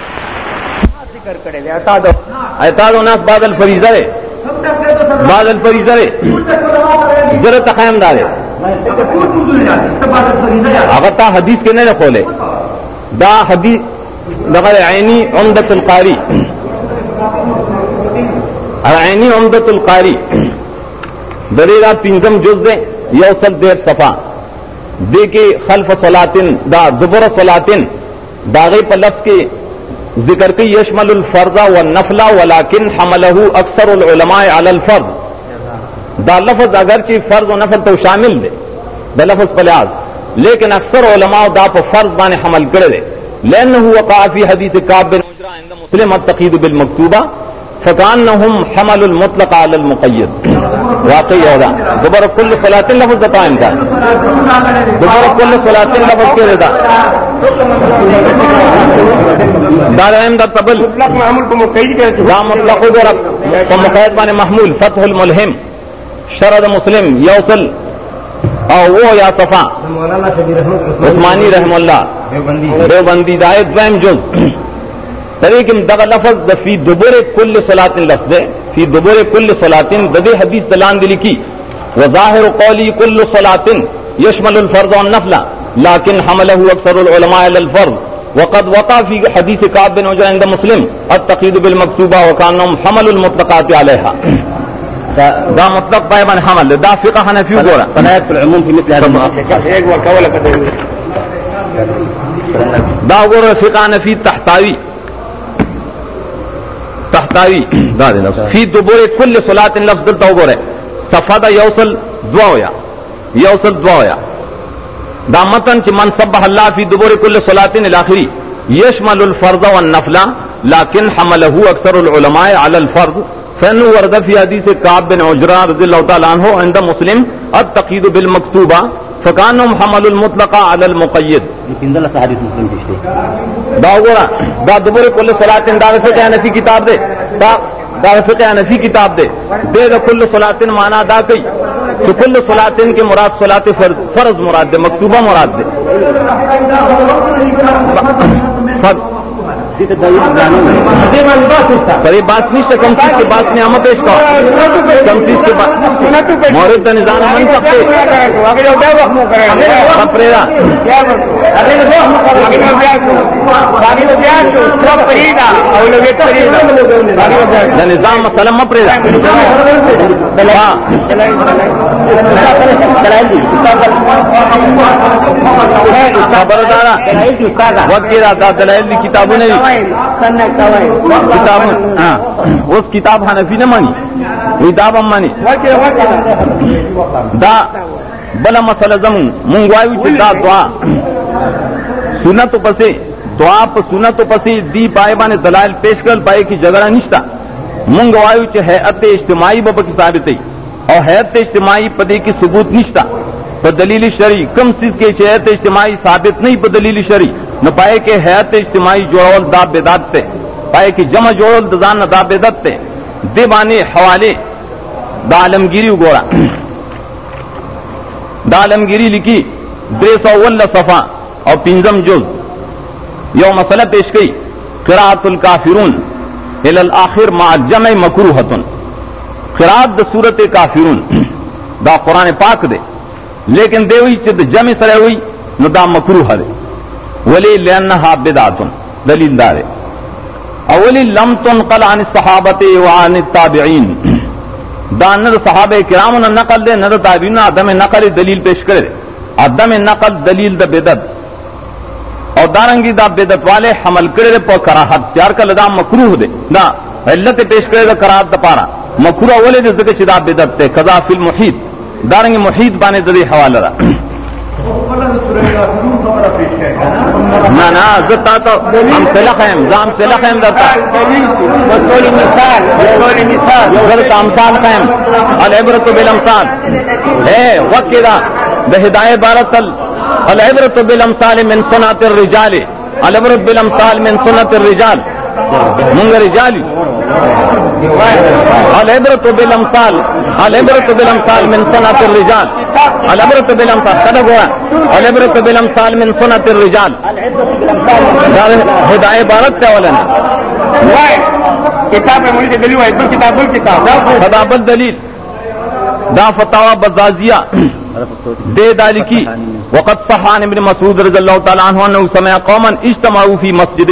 ذکر کرے اعتاد و ناس بادل فریضہ زرے بادل فری زرے ذرت تخیم دارے اگر تا حدیث کے نہیں کھولے دا حدیث عینی عمدت القاری عینی عمدت القاری دریرا پنجم جز دے یوسل دیر صفا دے کے خلف سلاطن دا زبر سلاطین داغی پلف کے ذکر کی یشمل الفرض و نفلا ولیکن حمله اکثر العلماء علی الفرض دا لفظ اگرچہ فرض و نفل تو شامل دے دا لفظ پلیاز لیکن اکثر علماء دا پا فرض بانے حمل کردے لینہ وقع فی حدیث کعب بن عجرہ عند مسلم التقید بالمکتوبہ فكانهم حمل المطلق على المقيد واقعي هذا دبر كل فلاطین لفظ بتائیں ان کا دوبارہ کل فلاطین لفظ کے رضا دار احمد تبل دا مطلق وګورم په مقید باندې محمول فتح الملهم شرد مسلم يوصل او او يا صفا عثماني رحم الله دیوبندی دائد دویم جز لیکن دا لفظ دا فی دبر کل صلات لفظ فی دبر کل صلات دا دې حدیث دلان دي لیکي وظاهر قولی کل صلات يشمل الفرض والنفل لكن حمله اكثر العلماء على الفرض وقد وقع في حديث كعب بن عجرة عند مسلم التقييد بالمكتوبة وكانهم حمل المطلقات عليها دا مطلق بايبا حمل دا فقه حنفي وقورا فلا يدخل العموم في مثل هذا الموضوع دا وقورا فقه حنفي تحتاوي تحتاوی دا دی لفظ فی دبور کل صلات لفظ دلتا وګوره صفدا یوصل دواویا یوصل دواویا دا متن چې من سبح الله فی دبور کل صلات الاخری یشمل الفرض والنفل لكن حمله اکثر العلماء على الفرض فانه ورد فی حدیث کعب بن عجرہ رضی اللہ تعالی عنہ عند مسلم التقید بالمکتوبہ فکان محمد المطل دا دبر کل سلاطین دا کے انسی کتاب دے دا کے انسی کتاب دے دے دا کل الصلاطین مانا کئی تو کل سلاطین کے مراد سلاط فرض فرض مراد دے مکتوبہ مراد دے جی بات نہیں سے کم چیز کی بات نہیں ہمارا دلائی کتابوں نے کتاب ہاں اس کتاب حنفی نے مانی کتاب ہم مانی دا بلا مسئلہ زمون منگوائیو چی دا دعا سنتو پسے دعا پا سنتو پسے دی پائے بانے دلائل پیش کر پائے کی جگڑا نشتا منگوائیو چی حیعت اجتماعی بابا کی ثابتی اور حیعت اجتماعی پدے کی ثبوت نشتا پا دلیل شرعی کم چیز کے چی حیعت اجتماعی ثابت نہیں پا دلیل شرعی نو پائے کې حیات اجتماعي جوړول دا بدعت ته پائے کې جمع جوړول د ځان دا بدعت ته دی باندې حواله د عالمگیری وګوره د عالمگیری لیکي 301 صفه او پنځم جز یو مسله پیش کړي قرات الکافرون الى الاخر مع جمع مکروهه قرات د سورته کافرون دا قران پاک دی لیکن دی وی چې د جمع سره وی نو دا مکروه دی ولی لانها بدعت دلیل دار اولی لم تنقل عن الصحابه وعن التابعين دا نه صحابه کرامو نه نقل ده نه تابعین عدم نقل دلیل پیش کړي عدم نقل دلیل د بدعت او دارنګي دا بدعت والے حمل کړي په کراهت چار کله دا مکروه ده دا علت پیش کړي د کراهت د پاره مکروه ولې د ذکر شدا بدعت ته قضا فی المحیط دارنګي محیط باندې د حواله ده نہ نہ زتا تو ہم سلخ ہیں زام سلخ ہیں درتا بطول مثال بطول مثال غلط امثال قائم العبرت بالامثال اے وقیدہ بہدایت بارت العبرت بالامثال من سنات الرجال العبرت بالامثال من سنات الرجال مونږ رجالي العبرة بالامثال العبرة بالامثال من صنعة الرجال العبرة بالامثال صدق ہوا العبرة بالامثال من صنعة الرجال هدا عبارت ته ولنا کتاب مولد دلیل وای بل کتاب بل کتاب دا بل دلیل دا فتاوا بزازیہ دے دالی کی وقت صحان ابن مسعود رضی اللہ تعالی عنہ انه سمع قوما اجتمعوا في مسجد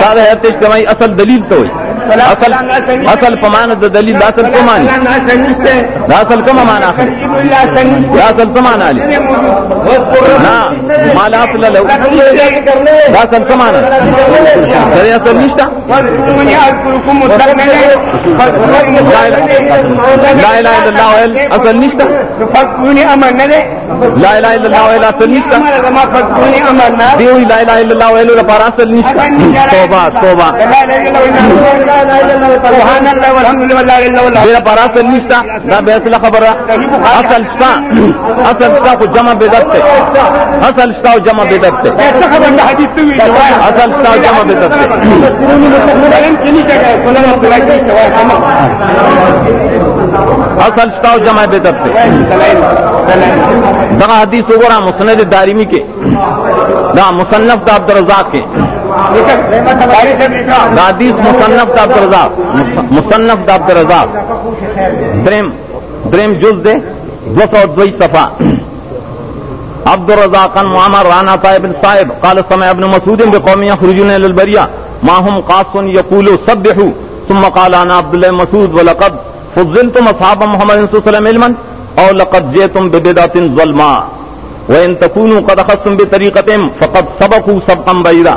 سارے اجتماعی اصل دلیل تو ہوئی اصل اصل په معنا د دلیل اصل کوم دا اصل کوم معنا اخر دا اصل کوم معنا علی نا مال اصل لو دا اصل کوم معنا اصل نشتا لا اله الا الله اصل نشتا فقوني امر نه لا اله الا الله ولا اصل نشتا دیوی لا اله الا الله ولا اصل نشتا توبه توبه میرا بارہ سے لسٹ تھا خبر شتا کو جمع بے دبت اصل شتا اللہ جمع اصل شتا تھے جمع شتا ہسلسٹاؤ جمع بے دبت دا حدیث ہو مسند داریمی کے نہ مصنف کابر رضا کے حدیث مصنف عبد الرضا مصنف عبد الرضا درم درم جز دے دو سو دوئی صفا عبد الرزاق معمر رانا صاحب صاحب قال سمع ابن مسعود بقوم يخرجون الى البريه ما هم قاص يقول سبحوا ثم قال انا عبد الله مسعود ولقد فضلتم اصحاب محمد صلى الله عليه وسلم علما او لقد جئتم ببدعه ظلما وان تكونوا قد اخذتم بطريقه فقد سبقوا سبقا بعيدا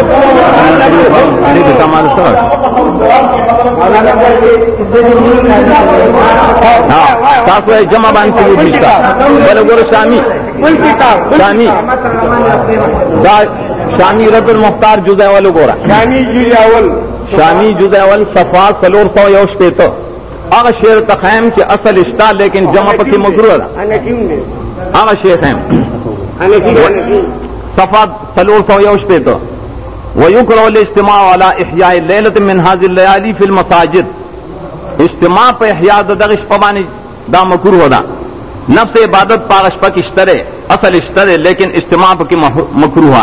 अरे सामान सर हा تاسو یې جمع باندې ثبوت نشته بل ګور شامی شامی دا شامی رب المختار جزء اول ګورا شامی جزء اول شامی جزء اول صفا سلور سو یو شته ته هغه شعر تخیم چې اصل اشتا لیکن جمع پکې مکروه ده هغه شعر تخیم صفا سلور سو یو شته ته ويكره الاجتماع على احياء ليله من هذه الليالي في المساجد اجتماع په احیاء د دغه شپه باندې دا مکروه ده نفس عبادت پارش پک اشتره اصل اشتره لیکن اجتماع پک مکروه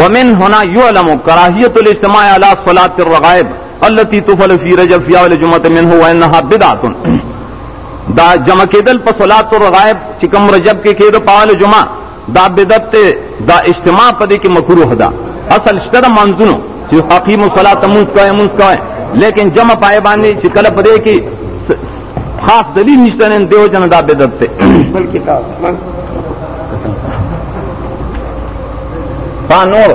ومن هنا يعلم كراهيه الاجتماع على صلاه الرغائب التي تفعل في رجب فيها الجمعه منه وانها بدعه دا جمع کېدل په صلات الرغائب چې کوم رجب کې کېدو پال جمعه دا بدعت دا اجتماع پدې کې مکروه ده اصل شته د منځونو چې حقیم الصلاه مونږ کوي مونږ کوي لیکن جمع پای باندې چې کله پدې کې خاص دلیل نشته نه دیو جن دا بدعت ته بل کتاب نور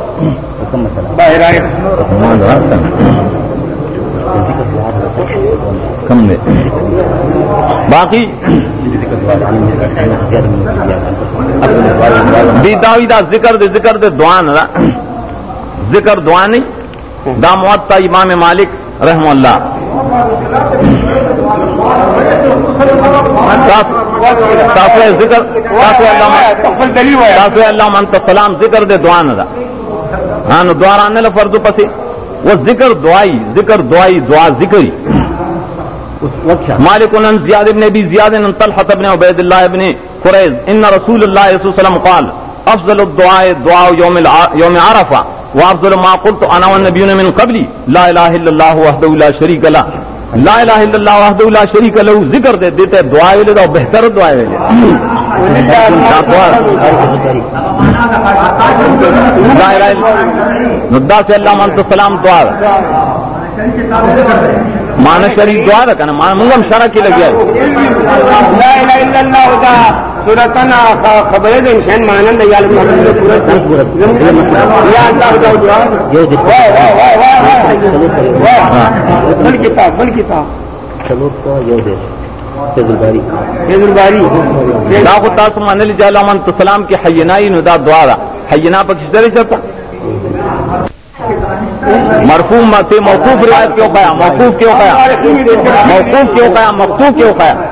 کم دے باقی دی داوی دا ذکر دے ذکر دے دوان را ذکر دعا نہیں داموات تھا امام مالک رحم اللہ ذکر سلام ذکر دے دعا نہ ہاں دعا رانے لے فرض پسی وہ ذکر دعائی ذکر دعائی دعا ذکری مالک ان زیاد ابن ابی زیاد ان طلحہ ابن عبید اللہ ابن قریض ان رسول اللہ صلی اللہ علیہ وسلم قال افضل الدعاء دعاء يوم يوم عرفہ وافضل ما قلت انا والنبيون من قبلي لا لا لا لا اله اله الا الا الله الله وحده وحده شريك شريك له له ذکر دے دیتے دعا دعا ویلے ویلے دا بہتر ندا سے اللہ مان شریف دعا مان منگم کی ش سورتن خبریں منت السلام کے حیدا دوارا ہر کس طرح سے مرقوبی موقوف کیوں پایا موقوف کیوں پایا موقوف کیوں کہا مفتو کیوں کہا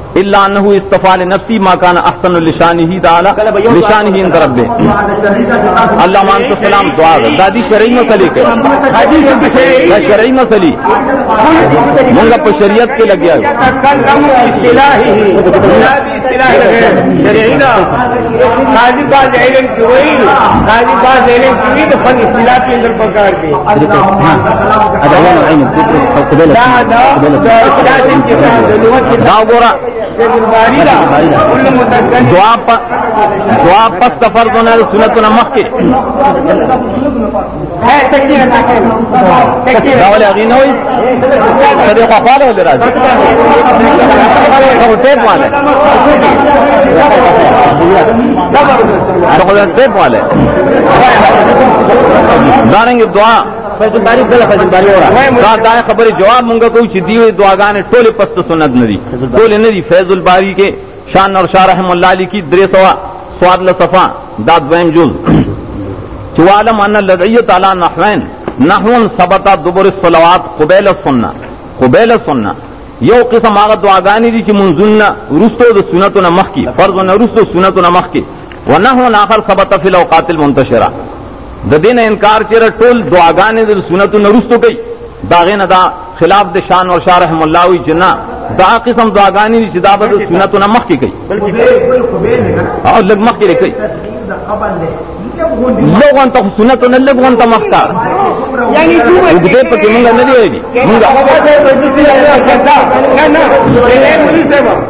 اللہ نہ استفا نے ما کان احسن اختن الشان ہی دانا لان ہی طرف دے اللہ مان تو سلام دعا دادی شرعی مسلی کے شرعی مسلی منگا منگو شریعت پہ لگے سفر تو سنت نمک کے بار ہو جائے دا خو دې په واله دا رنګ دعا فیضلباری بل فیضلباری ورا دا دا خبره جواب مونږه کوو چې دی دعاګانې ټوله پست سنت ندي ټوله ندي فیضلباری کې شان اور شاه رحم الله علی کی درې سوا سواد لصفا دا دویم جز چوالم ان لدعیت علی نحوین نحو ثبت دبر الصلوات قبیل السنه قبیل السنه یو قسم هغه دعاګانې دي چې منځونه رستو د سنتو نه مخکي فرض نه رستو سنتو نه مخکي ونحو الاخر ثبت فی الاوقات المنتشره د دین انکار چیرې ټول دعاګانې د سنتو نه رستو کوي داغه نه دا خلاف د شان او شاه رحم الله وی جنا دا قسم دعاګانې دي چې دا به د سنتو نه مخکي کوي بلکې بالکل خو به نه او لګ مخکي کوي لوگوں لوگ سن تو نہیں بھگن تک نہیں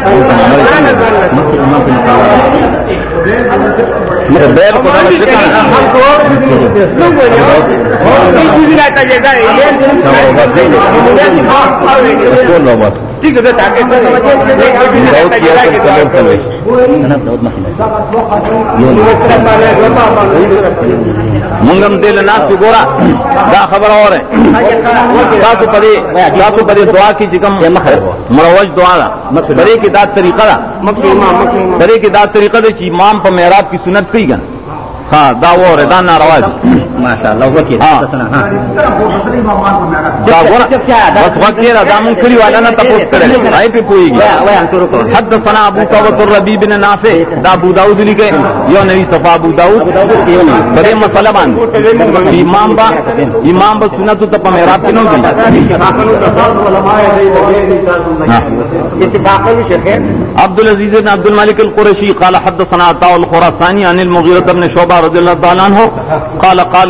نو بس منگم دل ناس گورا دا خبر اور ہے دعا کی جگم مروج دعا بڑے کے داد طریقہ تھا بڑے کے داد طریقہ دے چی مام پمیراب کی سنت پی گن ہاں دا وہ ہے دا نارواز ماشاء ہاں۔ ہاں۔ بس والا حدثنا ابو ابو ابو بن نافع دا یو نبی صفا بڑے مسئلہ امام با امام بس سنا تو میں رابطہ ہاں۔ عبد العزیز بن عبد الملک القریشی کال حد صناطا الخراسانی انل بن تب نے شوبہ رض سعالان قال قال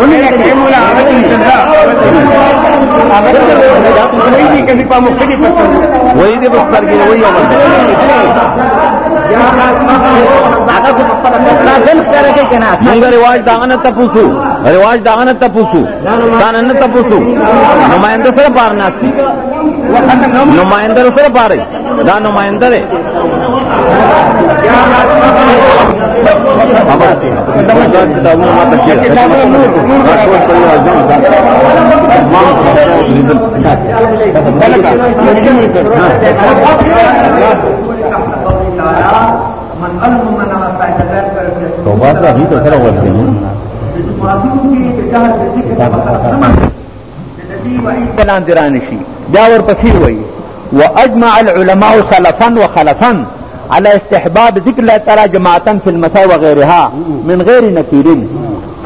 ومن يطعمون عبدا جزاء وای دې کدي په مخ کې پته وای دې په سر کې وای عمل منگا رواج داغنا تپوسو رواج داغنا تپوسو تانن تپوسو نمائندہ سر پار ناسی نمائندہ سر پار دا نمائندہ دے توبات کا بھی تو سر ہوا كلام درانشي داور وأجمع العلماء سلفا وخلفا على استحباب ذکر الله تعالی جماعتن فی المساء وغیرها من غیر نکیرین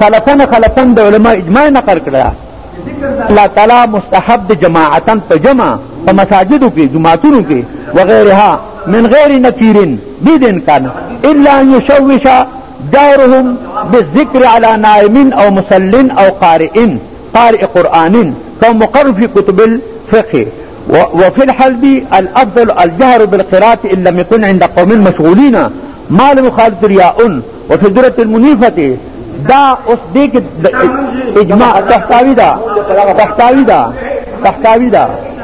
خلفن خلفن د علما اجماع نقل کړه الله تعالی مستحب جماعتن په جمع په مساجدو کې جماعتونو کې وغیرها من غیر نکیرین بید امکان الا ان یشوش دارهم بالذکر على نائم او مسلم او قارئ قارئ قرآن كمقرب في كتب الفقه وفي الحلب الأفضل الجهر بالقراءة إن لم يكن عند قوم مشغولين ما لمخالف رياء وفي درة المنيفة دا اصديك اجماع تحتاوي دا تحتاوي دا تحتاوي دا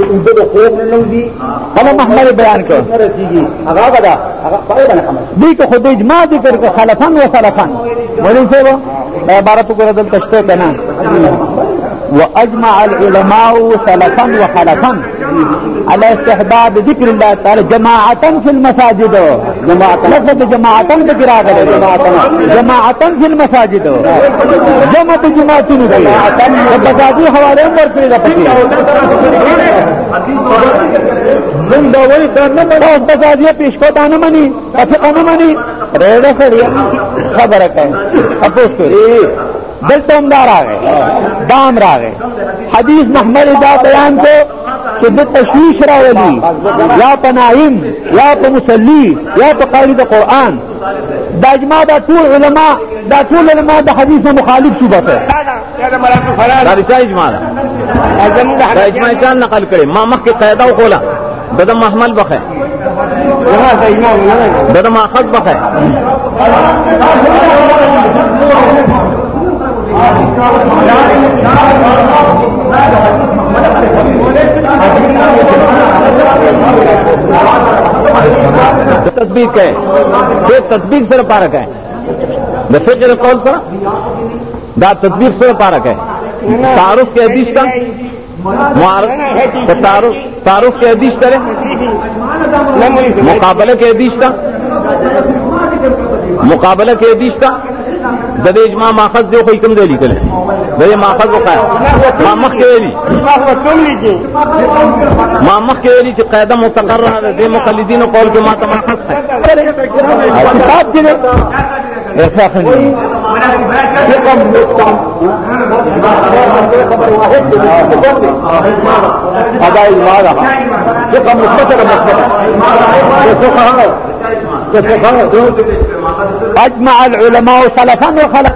چې اوبه د خوب نه نوځي هغه محمد بیان کړ هغه بدا هغه پای باندې خمس دې ته خو دې اجماع ذکر کړ خلفان و سلفان ولې څه عبارت وګورئ دلته شته کنه واجمع العلماء سلفا وخلفا على استحباب ذكر الله تعالى جماعة في المساجد جماعة لفظ جماعة بكراغ جماعة في المساجد جماعة جماعة في بزادی حواله عمر في المساجد پکی من دا ولی دا نمانی اوز دلته هم دا راغی دام راغی حدیث محمد دا بیان کو چې د تشویش راولي یا په نایم یا په مصلی یا په قاری د قران دا اجماع دا ټول علما دا ټول علما د حدیث مخالف صوبه ده دا رسا اجماع ده دا اجماع ځان نقل کړي ما مخکې قاعده وخوله دغه محمل بخه دغه ماخذ بخه تصدیق ہے یہ تصدیق سر پارک ہے ویسے چلو کون دا تصدیق سر پارک ہے تعارف کے حدیث کا تعارف کے حدیث کرے مقابلے کے حدیث کا مقابلہ کے حدیث کا اجماع ماخذ مافذی تم دے دیجئے مامک کے ویلی سے قیدم ہوتا کر رہا کلیدین اجمع العلماء سلفا نہیں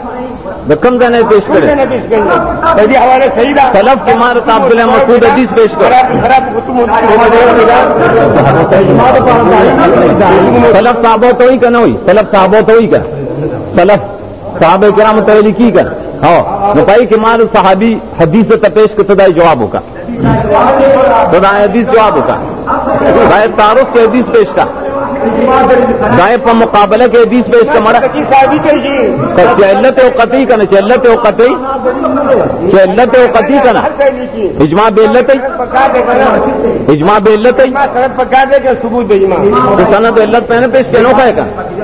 پیش کرے حوالے صحیح کر سیل کمار صاحب پیش کر سیلب صاحب تو ہی نہیں ہوئی تو ہی صاحبہ تولب صاحب کرام تعلی کی کریں بتائی کمار صحابی حدیث سے تپیش کے سدائی جواب ہوگا بدائے حدیث جواب ہوگا بدائے تعارف سے حدیث پیش کا دائیں پر مقابلہ کے حدیث میں اس کا مرا چہلت و قطعی کا نا چہلت و قطعی چہلت و قطعی کا نا اجماع بےلت اللت ہے اجماع بے اللت ہے پہنے پہ اس کے نوکہ ہے کہا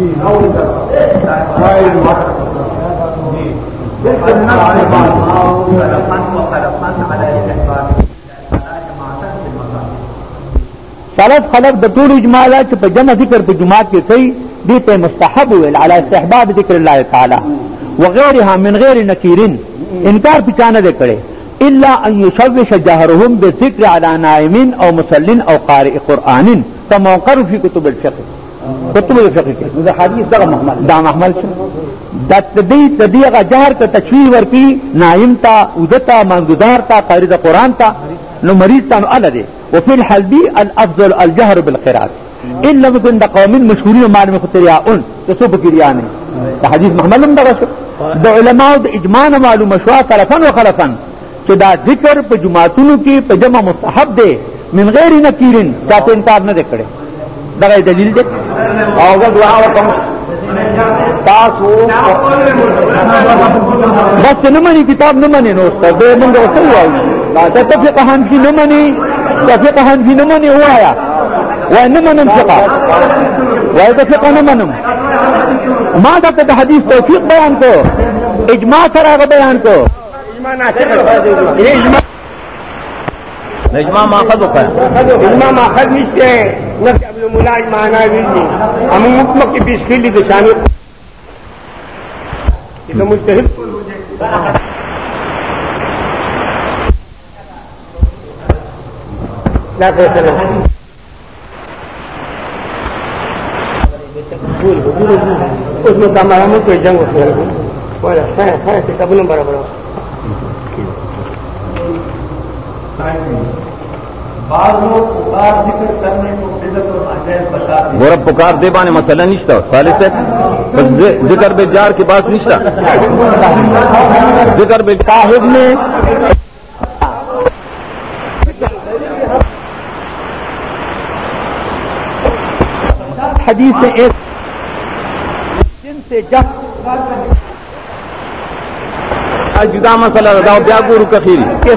ثلاث خلق د ټول اجماع ده چې په جمع ذکر په جمعات کې صحیح دي په مستحب ویل علي استحباب ذکر الله تعالی وغيرها من غير نكير انکار په چانه ده کړي الا ان يشوش جهرهم بذكر على نائم او مصلين او قارئ قران كما في كتب الفقه کتب الفقه کې دا حدیث دغه محمل دا محمل شو دا تدې تدې هغه جهر ته تشویق ورکی نایم تا ودتا منګدار تا قاری د قران تا نو مریض تا نو الده وفي الحلبي الافضل الجهر بالقراءه الا بكن قوم مشهورين معلوم خطريا ان تصب كريانه دا حدیث محمل هم دغه شو د علماو د اجماع معلومه شو خلفن او خلفن چې دا ذکر په جمعاتونو کې په جمع مستحب دی من غیر نکیرن دا په انتاب نه دکړي دغه دلیل دی او زه دعا وکم تاسو بس نه مني کتاب نه مني نو څه به موږ ورته وایو دا ته په قهان کې نه مني ته په قهان کې نه مني وایا وای نه منم فقہ وای ته فقہ نه منم ما دا ته حدیث توفیق بیان کو اجماع سره بیان کو ایمان اچھا اجماع ما اخذ وکړه اجماع ما اخذ نشته نفس عبد الملاج ما نه ویلي هم مطلق کې پیش کړي د شامل مجتهد لا فیصله ټول وګورو اوس نو دا ما هم کوئی جنگ وکړو ولا خیر خیر ته قبول برابر گور پکار دے بانے مسئلہ نشتا سالے سے ذکر بے جار کے پاس نشتا ذکر بے صاحب نے حدیث سے ایک جن سے جب جدا مسئلہ رضا بیاگور کخیری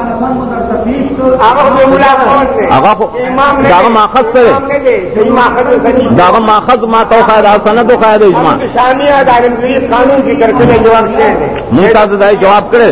داغ داغ ماخذ ماخذ سے ما تو خیر خیر و اجماع قانون کی نہائے جواب کرے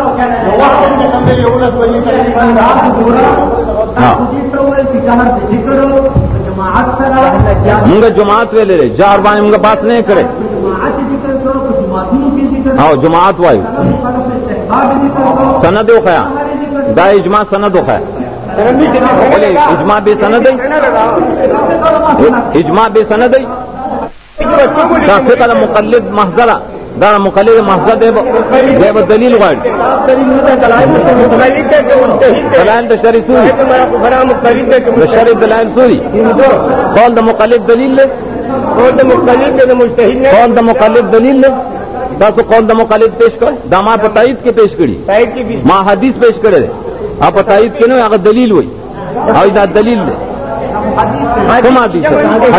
انگ جماعت وے لے لے جار بائیں انگے بات نہیں کرے ہاں جماعت وائی سند سندو خیا دا ہو سندو بولے اجماع بے سند اجماع بے سند کا مقلد محضرہ دا مقلد محضر دی دی به دلیل غواړي دلایل د شری سوري د شری دلایل سوري قول د مقلد دلیل له قول د مقلد د مجتهد نه قول د مقلد دلیل له تاسو قول د مقلد پیش کړ دا ما په تایید کې پیش کړی ما حدیث پیش کړی دی اپ تایید کې نو هغه دلیل وای او دا دلیل دی کوم حدیث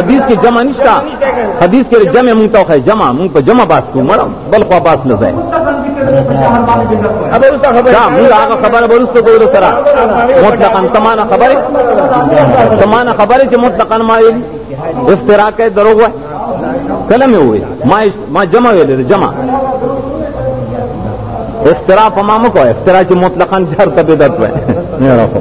حدیث کې جمع نشتا حدیث کې جمع مونږ ته خو جمع مونږ په جمع باس کو مړ بل خو باس نه ځای ابه اوسه خبره دا مونږ هغه خبره ورسته کوو سره مطلقاً تمانه خبره تمانه خبره چې مطلقاً ما ویلي افتراء کوي دروغ وای کله مې وای ما ما جمع ویل جمع افتراء په ما مکو افتراء چې مطلقاً جر ته بدعت وای نه راخو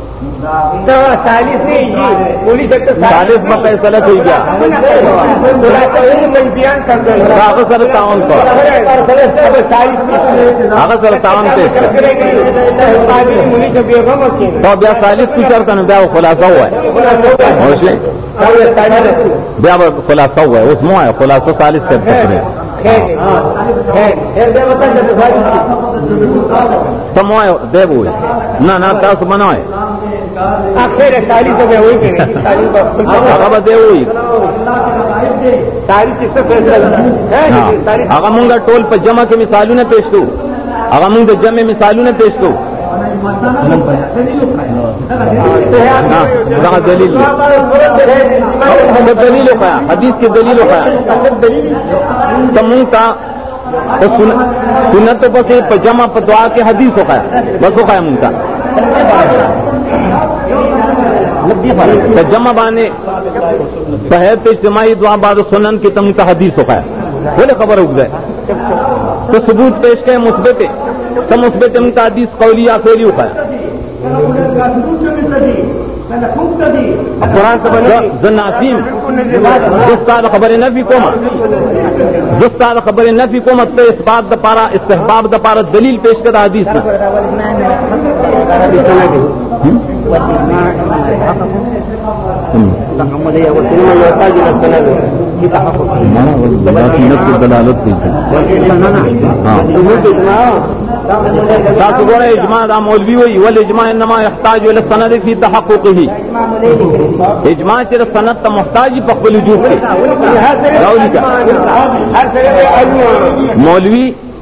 چالیس مکئی سلیکٹ ہوئی کیا سر سکتاون سے چالیس آپ سر ستاونسر کا خلاصہ ہوا ہے خلاصہ ہوا ہے اس ہے خلاصہ چالیس کے دے گئے نہ آخر منگا ہاں۔ ٹول پہ جمع کے مثالوں نے پیش دو اگر منگ جمع مثالوں نے پیش دو ہاں، دلیل دلیل پایا حدیث کی دلیل پایا تمنگ کا سنتوں پر جمع پتوا کے حدیث ہو پایا بس ہو پایا منگ کا جمع بانے بحث اجتماعی دعا بعد سنن کی تم کا حدیث ہو پائے خبر اگ گئے تو ثبوت پیش کریں مثبت تو مثبت ان کا حدیث قولی یا کوئی ہو پائے خبر استاد خبریں نہ بھی پوما جس طرح نہ بھی کو مت اس بات د پارا استحباب پارا دلیل پیش کر حدیث والإجماع والحقق تحملية والكلمة اللي يحتاج إلى التنازل في تحقق لكن نفس الدلالات دي تاسو ګوره اجماع دا مولوی وی ول اجماع انما يحتاج الى السند في تحققه اجماع چې سند ته محتاج په خپل وجود کې مولوی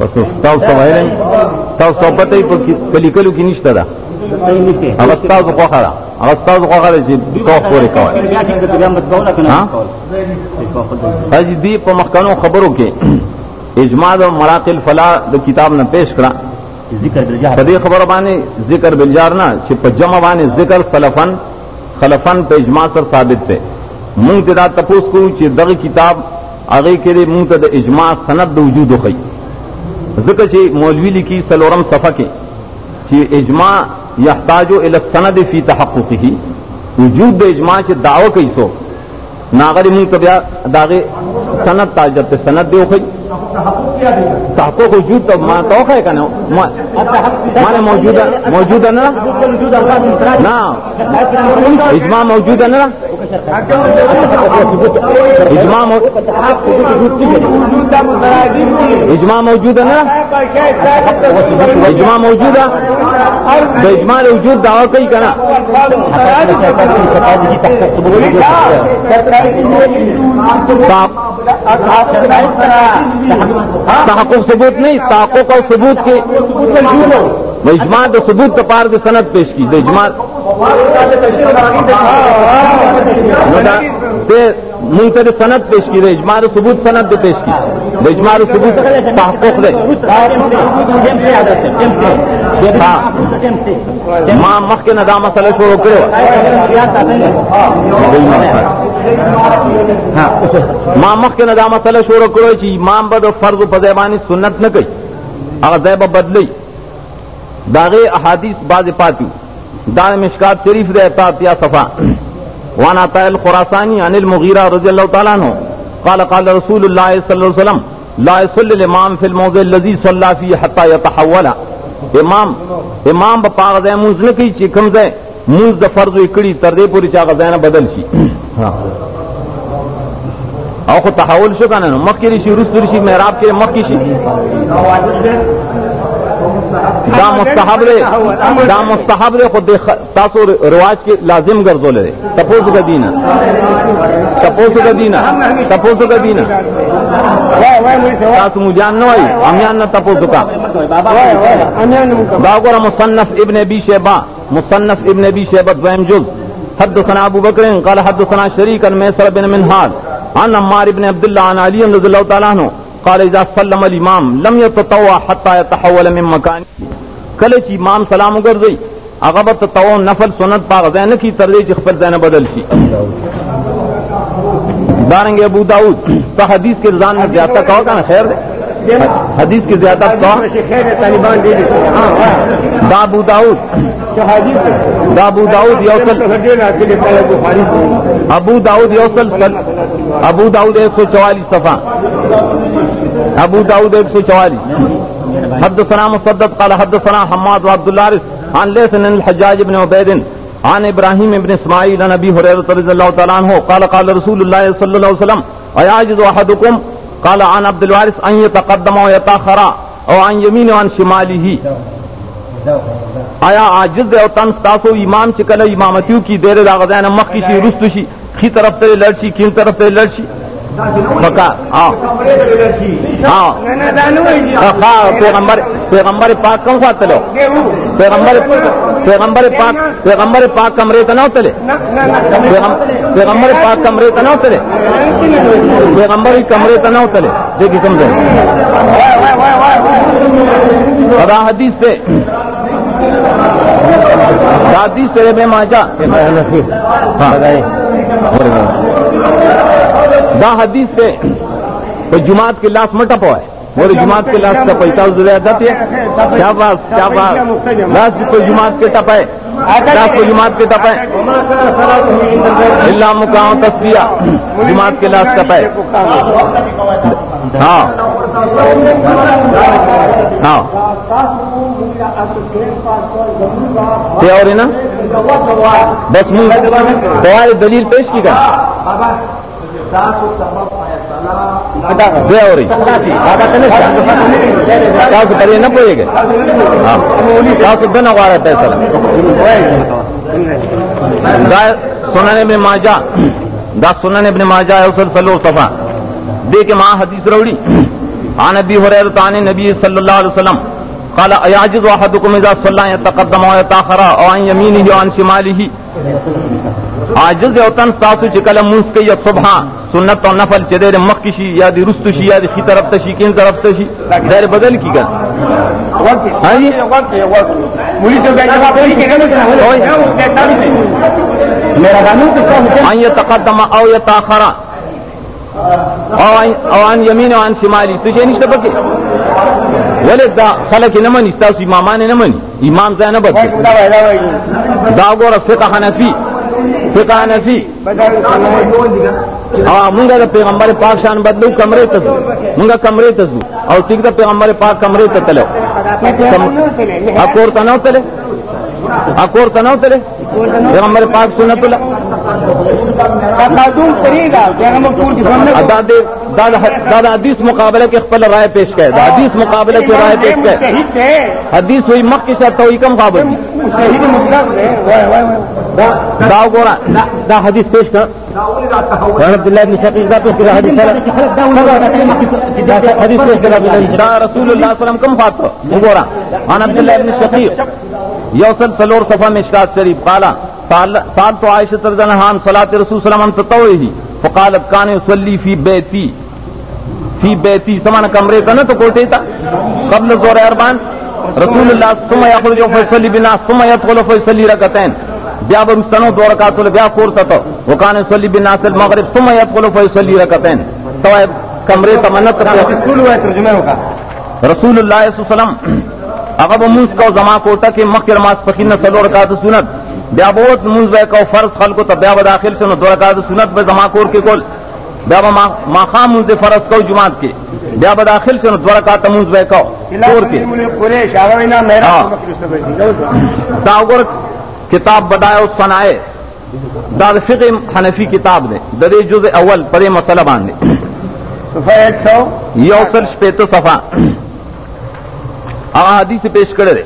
بس تاسو وایره تاسو پته په کلی کلو کې نشته دا هغه تاسو خوخه ده هغه تاسو خوخه ده چې توخ پورې کوي ها حاجی دی په مخکنو خبرو کې اجماع او مراقل فلا د کتاب نه پیش کړه ذکر بالجار په دې خبره باندې ذکر بالجار نه چې په جمع باندې ذکر خلفن خلفن په اجماع سره ثابت ده موږ دا تپوس کوو چې دغه کتاب هغه کې مونږ ته د اجماع سند د وجود خو ځکه چې مولوی لیکي سلورم صفه کې چې اجماع يحتاج الى السند في تحققه وجود د اجماع چې دعوه کوي سو ناغری مونږ ته بیا داغه سنت تا جب تے سنت دیو خی تحقق کیا دیو تحقق وجود تو ما تو ہے کنا ما مانے موجود موجود نہ موجود اجماع موجود نہ اجماع موجود اجماع موجود ہے نا اجماع موجود ہے اجماع وجود دعوا کئی کنا تاپ تحقق ثبوت نہیں تحقق اور ثبوت کے اجماع د ثبوت د پار د سند پیش کی د اجماع مونږ ته سند پیش کی د اجماع د ثبوت سند د پیش کی د اجماع د ثبوت تحقق دی ما مخکې نه دا مسله شروع کړو ما مخکې نه دا مسله شروع کړو چې امام به د فرض په ځای سنت نه کوي هغه ځای به بدلی داغه احادیث بعض پاتې دا مشکات شریف د اتاتیا صفا وانا عطاء الخراسانی عن المغیرہ رضی اللہ تعالی عنہ قال قال رسول الله صلی الله علیه وسلم لا يصلي الامام في الموضع الذي صلى فيه حتى يتحول امام امام په پاغ ځای مونږ نه کوي چې کوم ځای مونږ د فرض کړي تر دې پورې چې هغه ځای نه بدل شي او خو تحول شو کنه نو مخکې لري شي رستور شي محراب کې مخکې شي دا مستحب دی دا مستحب دی خو تاسو رواج کې لازم ګرځول دی تپوس کا دینه تپوس کا دینه تپوس کا دینه تاسو مجان نه وای امیان نه تپوس کا دا ګوره مصنف ابن ابي شيبه مصنف ابن ابي شيبه دویم جلد حدثنا ابو بکر قال قال حدثنا من بن بن عن عن عمار عبد الله اذا سلم الامام لم يتطوع حتى يتحول کال حد خنا شریک کلے کی گرزی اغبت نفل سنت باغ زین کی خپل زین بدل شي دارنگ ابو داؤد تو حدیث کے رضان میں زیادہ کہو کا نا خیر دے حدیث کی زیادہ کہو ابو داؤد ابو داؤد یوسل ابو داؤد یوسل ابو داؤد ایک سو چوالیس صفا ابو داؤد ایک سو چوالیس حد فرام مسدت کال حد فرام حماد و عبد الارثن عبید عن ابراہیم ابن اسماعیل عن نبی حرصلہ تعالیٰ ہو قال قال رسول اللہ صلی اللہ علم وسلم و حد قال عن عبد الوارث ان يتقدم آئی تقدمہ خرا اور شمالی ہی آیا عاجز او تن دیوتان امام چې کله امامتیو کی دیر کی شي سی شي خي طرف ته لړ شي کن طرف ته لړ شي پکا ہاں ہاں پیغمبر پیغمبر پاک کم کمرے تلے پیغمبر نمبر پاک کمرے نہ چلے پے نمبر ہی کمرے تنہا چلے دیکھی سمجھا حدیث سے دادی سرے میں ماجا ہاں۔ دا حدیث سے جماعت کے لاس مٹپ ہوئے میرے جماعت کے لاس کا پچاس زیادہ بات کیا بات لاس کو جماعت کے سپ ہے جماعت کے تپ ہے جلام مکام تفریح جماعت کے لاس کپ ہے ہاں ہاں اور نا بس منگا سوال دلیل پیش کی کا ہوا ہاں۔ رہتا ہے سر سننے میں ماجا سننے میں ماجا سلو صفا دے کے ماں حدیث روڑی آ نبی ہو رہے تان نبی صلی اللہ علیہ وسلم کالا ایاج واحد مزا صلاح تقدم تاخرا مین ہی آن شمالی ہی عاجز او تن ساسو چې کله مونږ کوي صبح سنت او نفل چې د مخ کې شي یا د رستو شي یا د خي طرف ته شي کین طرف ته شي غیر بدل کی کړه ها جی ان يتقدم او يتاخر او ان يمين او ان شمالي څه شي نشته پکې ولې دا خلک نه مني تاسو امامان نه مني امام ځای نه بدل دا وګوره فقہ حنفي فقہ نفی ہاں منگا کا پیغام پاک شان بدلو کمرے تزو منگا کمرے تزو او اور دا پیغمبر پاک کمرے تک لے اکور تلے اکور تنو تلے پیغمبر پاک سنت اللہ دادا حدیث مقابلہ کے خپل رائے پیش کرے حدیث مقابلہ کی رائے پیش کرے حدیث ہوئی مک کی شرط ہوئی کم قابل دا وګوره دا حدیث پیش کړه دا عبد الله بن شقیق دا پیش کړه حدیث دا حدیث پیش کړه دا رسول الله صلی الله علیه وسلم کوم فاتو وګوره ان عبد الله بن شقیق یوصل فلور صفه مشکات شریف قال سال تو عائشہ رضی اللہ عنہ صلاۃ رسول صلی اللہ علیہ وسلم تطوعی فقال كان يصلي في بيتي في بيتي سمانا کمرے کا نا تو کوٹے تھا قبل زور اربان رسول اللہ ثم يخرج فيصلي بنا ثم يدخل فيصلي ركعتين بیا برستنو دو رکعات ول بیا فورته وکانه صلی بالناس المغرب ثم يدخل فيصلي ركعتين سوائے کمرے تمنت رسول الله صلی الله علیه وسلم هغه موږ کو زما کوټه کې مخکې نماز پخین نه څلور رکعات سنت بیا بوت موږ کو فرض خلکو ته بیا داخل شنو دو رکعات سنت به زما کور کې کول بیا ما ما خام موږ فرض کو جمعات کې بیا به داخل شنو دو رکعات موږ کو کور کې دا وګور کتاب بدایو صنائے دا فقہ حنفی کتاب دے درے جز اول پرے مسئلہ باندے صفحہ ایک سو یوسل شپیت صفحہ آغا حدیث پیش کرے دے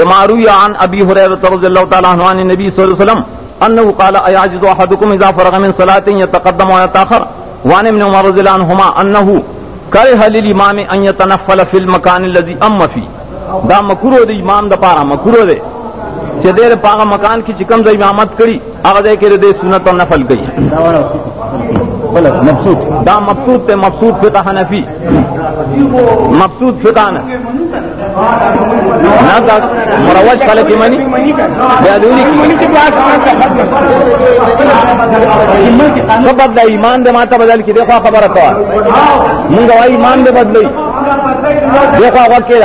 لمارو یا عن ابی حریرت رضی اللہ تعالیٰ عنہ عن نبی صلی اللہ علیہ وسلم انہو قال ایعجز احدکم اذا فرغ من صلاة یتقدم و یتاخر وان ابن عمر رضی اللہ عنہما انہو کرہ للامام ان یتنفل فی المکان الذي ام فی دا مکرو دے امام دا پارا مکرو دے چې دې په هغه مکان کې چې کوم ځای امامت کړي هغه ځای کې دې سنت او نفل کوي مبسوط دا مبسوط ته مبسوط فقہ حنفی مبسوط فقہ نه دا مروج کله کې مانی دا دوی کې سبب دا ایمان دې ماته بدل کې دغه خبره کوه مونږ وايي ایمان دې بدلې دغه هغه کې